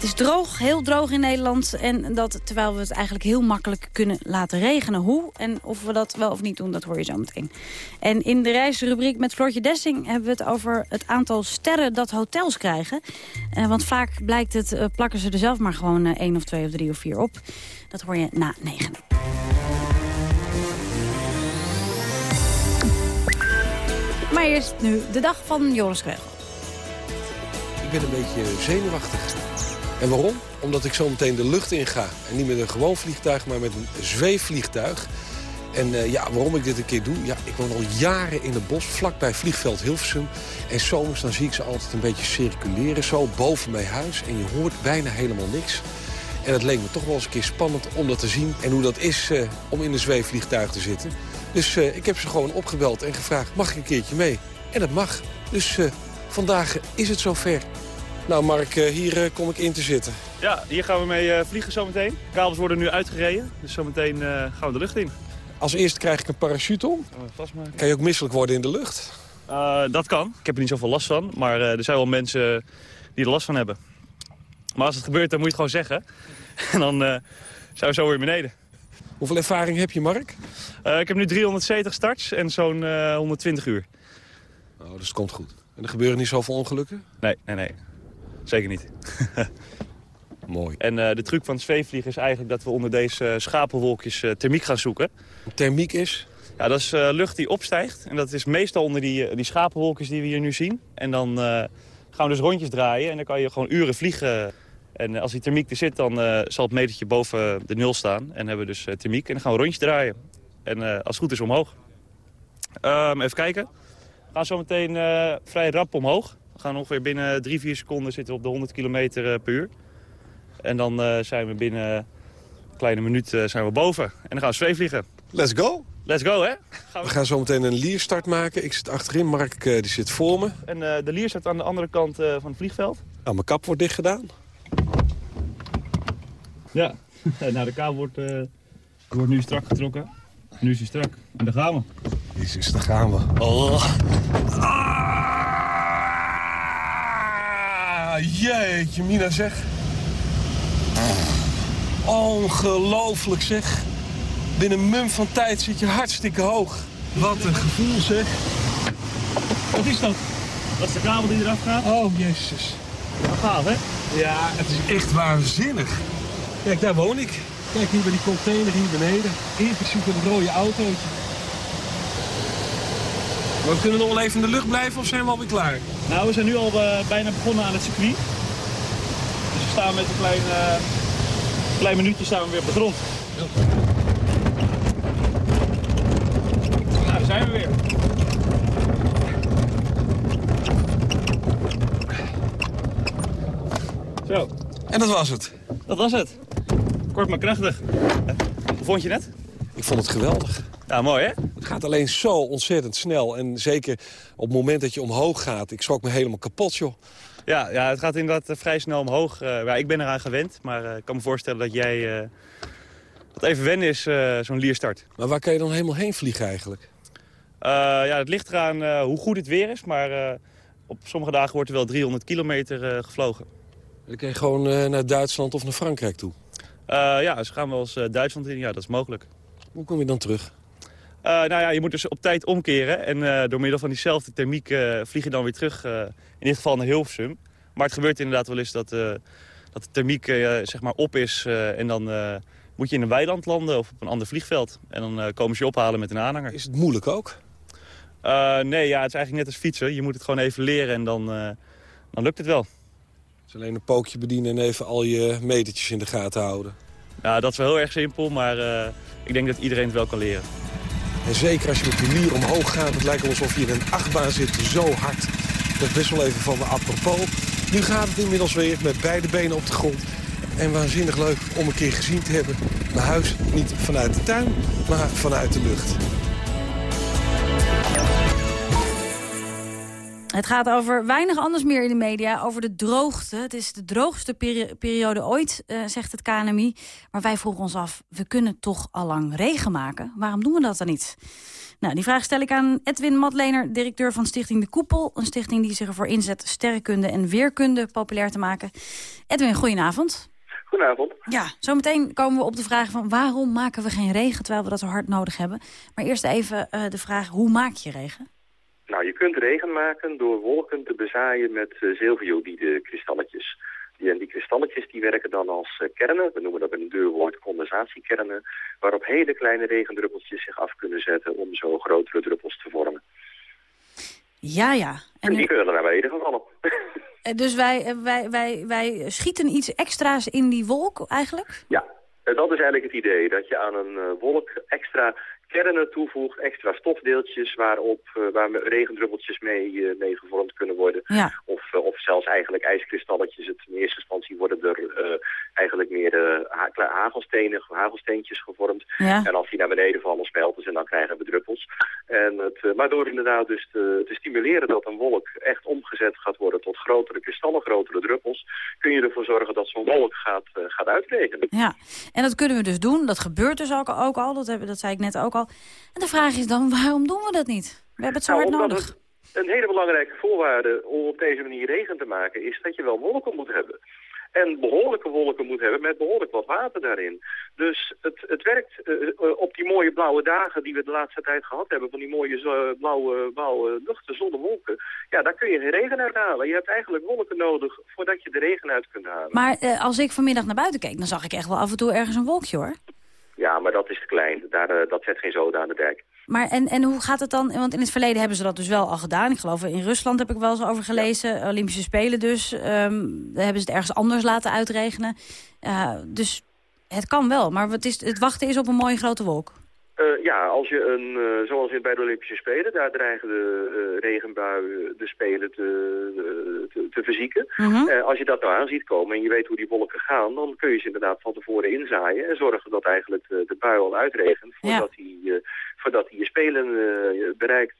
Speaker 13: Het is droog, heel droog in Nederland. En dat terwijl we het eigenlijk heel makkelijk kunnen laten regenen. Hoe en of we dat wel of niet doen, dat hoor je zo meteen. En in de reisrubriek met Floortje Dessing hebben we het over het aantal sterren dat hotels krijgen. Eh, want vaak blijkt het, eh, plakken ze er zelf maar gewoon eh, één of twee of drie of vier op. Dat hoor je na negen. Maar eerst nu de dag van Joris Kregel.
Speaker 14: Ik ben een beetje zenuwachtig. En waarom? Omdat ik zo meteen de lucht in ga. En niet met een gewoon vliegtuig, maar met een zweefvliegtuig. En eh, ja, waarom ik dit een keer doe? Ja, ik woon al jaren in het bos, vlakbij vliegveld Hilversum. En zomers dan zie ik ze altijd een beetje circuleren, zo boven mijn huis. En je hoort bijna helemaal niks. En het leek me toch wel eens een keer spannend om dat te zien. En hoe dat is eh, om in een zweefvliegtuig te zitten. Dus eh, ik heb ze gewoon opgebeld en gevraagd, mag ik een keertje mee? En dat mag. Dus vandaag is het zover. Nou Mark, eh, hier eh, kom ik in te zitten.
Speaker 28: Ja, hier gaan we mee eh, vliegen zometeen. Kabels worden nu uitgereden, dus zometeen eh, gaan we de lucht in.
Speaker 14: Als eerste krijg ik een parachute om. Kan je ook misselijk worden in de lucht?
Speaker 28: Eh, dat kan. Ik heb er niet zoveel last van, maar eh, er zijn wel mensen die er last van hebben. Maar als het gebeurt, dan moet je het gewoon zeggen. En dan eh, zijn we zo weer beneden.
Speaker 14: Hoeveel ervaring heb je, Mark?
Speaker 28: Eh, ik heb nu 370 starts en zo'n eh, 120 uur.
Speaker 14: Oh, dus het komt goed. En er gebeuren niet zoveel ongelukken?
Speaker 28: Nee, nee, nee. Zeker niet.
Speaker 14: Mooi.
Speaker 28: En eh, de truc van het zweefvliegen is eigenlijk dat we onder deze eh, schapelwolkjes eh, thermiek gaan zoeken.
Speaker 14: Thermiek is?
Speaker 28: Ja, dat is lucht die opstijgt. En dat is meestal onder die, die schapelwolkjes die we hier nu zien. En dan gaan we dus rondjes draaien en dan kan je gewoon uren vliegen. En als die thermiek er zit, dan zal het metertje boven de nul staan. En hebben we dus thermiek en dan gaan we rondjes draaien. En als het goed is omhoog. Ehm, even kijken. We gaan zo meteen vrij rap omhoog. We gaan ongeveer binnen 3, 4 seconden zitten we op de 100 km per uur. En dan eh, zijn we binnen een kleine minuut eh, zijn we boven. En dan gaan we zweefvliegen.
Speaker 14: Let's go.
Speaker 28: Let's go, hè?
Speaker 14: We gaan zo meteen een lierstart maken. Ik zit achterin, Mark eh, die zit voor me.
Speaker 28: En eh, de lier staat aan de andere kant eh, van het vliegveld.
Speaker 14: Nou, mijn kap wordt dicht gedaan.
Speaker 28: Ja, nou de kabel wordt, eh, wordt nu strak getrokken. Nu is hij strak. En daar gaan we.
Speaker 14: Jezus, daar gaan we. Oh. Ah, jeetje, Mina zeg. Ongelooflijk zeg. Binnen een mum van tijd zit je hartstikke hoog. Wat een gevoel zeg.
Speaker 28: Wat is dat? Dat is de kabel die eraf gaat.
Speaker 14: Oh, jezus.
Speaker 28: Wat gaaf, hè?
Speaker 14: Ja, het is echt waanzinnig. Kijk, daar woon ik. Kijk hier bij die container hier beneden. Inclusief een rode autootje. We kunnen nog wel even in de lucht blijven of zijn we alweer klaar?
Speaker 28: Nou, we zijn nu al eh, bijna begonnen aan het circuit. Dus we staan met een klein, eh, klein minuutje staan we weer op de grond. Nou, daar zijn we weer. Zo.
Speaker 14: En dat was het.
Speaker 28: Dat was het. Kort maar krachtig. Hoe vond je het?
Speaker 14: Ik vond het geweldig.
Speaker 28: Ja, mooi hè?
Speaker 14: Het gaat alleen zo ontzettend snel. En zeker op het moment dat je omhoog gaat. Ik schrok me helemaal kapot, joh.
Speaker 28: Ja, ja het gaat inderdaad eh, vrij snel omhoog. Uh, ja, ik ben eraan gewend, maar uh, ik kan me voorstellen dat jij... Uh, dat even wennen is, zo'n lierstart.
Speaker 14: Maar waar kan je dan helemaal heen vliegen eigenlijk?
Speaker 28: ja, het ligt eraan hoe goed het weer is, maar op sommige dagen wordt er wel 300 kilometer gevlogen.
Speaker 14: Dan kun je gewoon naar Duitsland of naar Frankrijk toe?
Speaker 28: ja, ze gaan wel eens Duitsland in. Ja, dat is mogelijk.
Speaker 14: Hoe kom je dan terug?
Speaker 28: Uh, nou ja, je moet dus op tijd omkeren. En uh, door middel van diezelfde thermiek uh, vlieg je dan weer terug, in dit geval naar Hilversum. Maar het gebeurt inderdaad wel eens dat, dat de thermiek zeg maar op is. en dan moet je in een weiland landen of op een ander vliegveld. En dan komen ze je ophalen met een aanhanger.
Speaker 14: Is het moeilijk ook?
Speaker 28: nee, ja, het is eigenlijk net als fietsen. Je moet het gewoon even leren en dan, dan lukt het wel.
Speaker 14: Het is alleen een pookje bedienen en even al je metertjes in de gaten houden.
Speaker 28: Ja, dat is wel heel erg simpel, maar ik denk dat iedereen het wel kan leren.
Speaker 14: En zeker als je met die lier omhoog gaat, het lijkt alsof je in een achtbaan zit, zo hard. Dat is best wel even van me apropos. Nu gaat het inmiddels weer met beide benen op de grond. En waanzinnig leuk om een keer gezien te hebben. Mijn huis niet vanuit de tuin, maar vanuit de lucht.
Speaker 13: Het gaat over weinig anders meer in de media, over de droogte. Het is de droogste periode ooit, uh, zegt het KNMI. Maar wij vroegen ons af, we kunnen toch al lang regen maken? Waarom doen we dat dan niet? Nou, die vraag stel ik aan Edwin Matlener, directeur van Stichting De Koepel. Een stichting die zich ervoor inzet sterrenkunde en weerkunde populair te maken. Edwin, goedenavond.
Speaker 29: Goedenavond.
Speaker 13: Ja, zometeen komen we op de vraag van waarom maken we geen regen terwijl we dat zo hard nodig hebben. Maar eerst even uh, de vraag, hoe maak je regen?
Speaker 29: Nou, je kunt regen maken door wolken te bezaaien met uh, zilverjodide kristalletjes. Die, en die kristalletjes die werken dan als uh, kernen, we noemen dat een deurwoord condensatiekernen, waarop hele kleine regendruppeltjes zich af kunnen zetten om zo grotere druppels te vormen.
Speaker 13: Ja, ja.
Speaker 29: En, en die kunnen er naar beneden gevallen.
Speaker 13: Dus wij, wij, wij, wij schieten iets extra's in die wolk eigenlijk?
Speaker 29: Ja, dat is eigenlijk het idee, dat je aan een wolk extra kernen toevoegt, extra stofdeeltjes waarop, uh, waar regendruppeltjes mee, uh, mee gevormd kunnen worden.
Speaker 13: Ja.
Speaker 29: Of, uh, of zelfs eigenlijk ijskristalletjes. Het, in eerste instantie worden er eigenlijk meer ha hagelstenen, hagelsteentjes gevormd.
Speaker 13: Ja.
Speaker 29: En als die naar beneden vallen, smelten ze en dan krijgen we druppels. En het, maar door inderdaad dus te, te, stimuleren dat een wolk echt omgezet gaat worden tot grotere kristallen, grotere druppels, kun je ervoor zorgen dat zo'n wolk gaat, gaat uitregenen.
Speaker 13: Ja, en dat kunnen we dus doen. Dat gebeurt dus ook, ook al, dat, hebben, dat zei ik net ook al. En de vraag is dan, waarom doen we dat niet? We hebben het zo
Speaker 29: nou,
Speaker 13: hard nodig.
Speaker 29: Een hele belangrijke voorwaarde om op deze manier regen te maken... is dat je wel wolken moet hebben. En behoorlijke wolken moet hebben met behoorlijk wat water daarin. Dus het, het werkt uh, op die mooie blauwe dagen die we de laatste tijd gehad hebben... van die mooie uh, blauwe, blauwe luchten, zonnewolken. Ja, daar kun je geen regen uit halen. Je hebt eigenlijk wolken nodig voordat je de regen uit kunt halen.
Speaker 13: Maar als ik vanmiddag naar buiten keek, dan zag ik echt wel af en toe ergens een wolkje, hoor.
Speaker 29: Ja, maar dat is te klein. Daar, uh, dat zet geen zoden aan de dijk.
Speaker 13: Maar en, en hoe gaat het dan? Want in het verleden hebben ze dat dus wel al gedaan. Ik geloof in Rusland heb ik wel eens over gelezen. Ja. Olympische Spelen dus. Um, daar hebben ze het ergens anders laten uitregenen. Uh, dus het kan wel. Maar het, is, het wachten is op een mooie grote wolk.
Speaker 29: Uh, ja, als je een, uh, zoals in bij de Olympische Spelen, daar dreigen de uh, regenbuien de Spelen te, te, te verzieken.
Speaker 13: Mhm.
Speaker 29: Als je dat nou aan ziet komen en je weet hoe die wolken gaan, dan kun je ze inderdaad van tevoren inzaaien en zorgen dat eigenlijk de, de bui al uitregent voordat hij voordat hij je Spelen bereikt,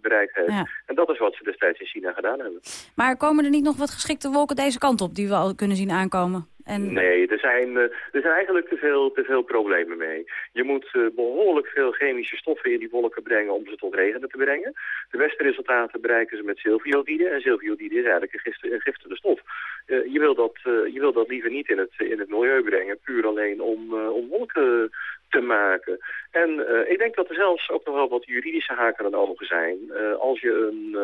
Speaker 29: bereikt heeft.
Speaker 13: Ja.
Speaker 29: En dat is wat ze destijds in China gedaan hebben.
Speaker 13: Maar komen er niet nog wat geschikte wolken deze kant op die we al kunnen zien aankomen?
Speaker 29: Nee, er zijn, er zijn eigenlijk te veel, te veel problemen mee. Je moet uh, behoorlijk veel chemische stoffen in die wolken brengen om ze tot regenen te brengen. De beste resultaten bereiken ze met zilverjodide. En zilverjodide is eigenlijk een, giftige, stof. Uh, je, wil dat, je wil dat liever niet in het, in het milieu brengen, puur alleen om, om wolken te maken. En ik denk dat er zelfs ook nog wel wat juridische haken aan ogen zijn. Als, je een,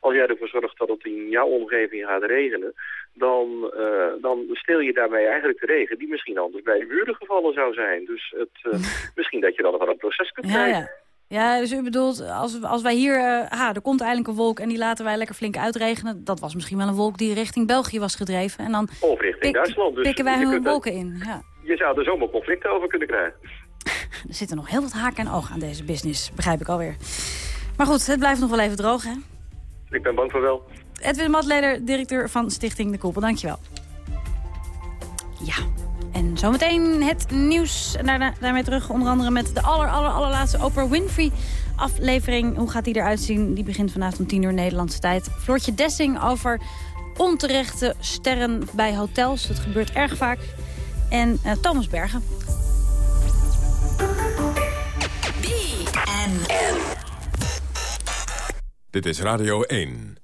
Speaker 29: als jij ervoor zorgt dat het in jouw omgeving gaat regenen, dan, dan steel je daarmee eigenlijk de regen die misschien anders bij de buren gevallen zou zijn. Dus het, misschien dat je dan nog wel een proces kunt krijgen.
Speaker 13: Ja. Ja, dus u bedoelt, als, als wij hier... Uh, ha, er komt eindelijk een wolk en die laten wij lekker flink uitregenen. Dat was misschien wel een wolk die richting België was gedreven. En dan
Speaker 29: of richting
Speaker 13: pik,
Speaker 29: Duitsland. Dus
Speaker 13: pikken wij hun wolken in. Ja.
Speaker 29: Je zou er zomaar conflicten over kunnen krijgen.
Speaker 13: Er zitten nog heel wat haken en ogen aan deze business, begrijp ik alweer. Maar goed, het blijft nog wel even droog, hè?
Speaker 29: Ik ben bang voor wel.
Speaker 13: Edwin Matleder, directeur van Stichting De Koepel. Dankjewel. Ja, en Zometeen het nieuws. En daarna, daarmee terug onder andere met de aller, aller, allerlaatste Oprah Winfrey aflevering. Hoe gaat die eruit zien? Die begint vanavond om 10 uur Nederlandse tijd. Floortje Dessing over onterechte sterren bij hotels. Dat gebeurt erg vaak. En uh, Thomas Bergen.
Speaker 4: Dit is Radio 1.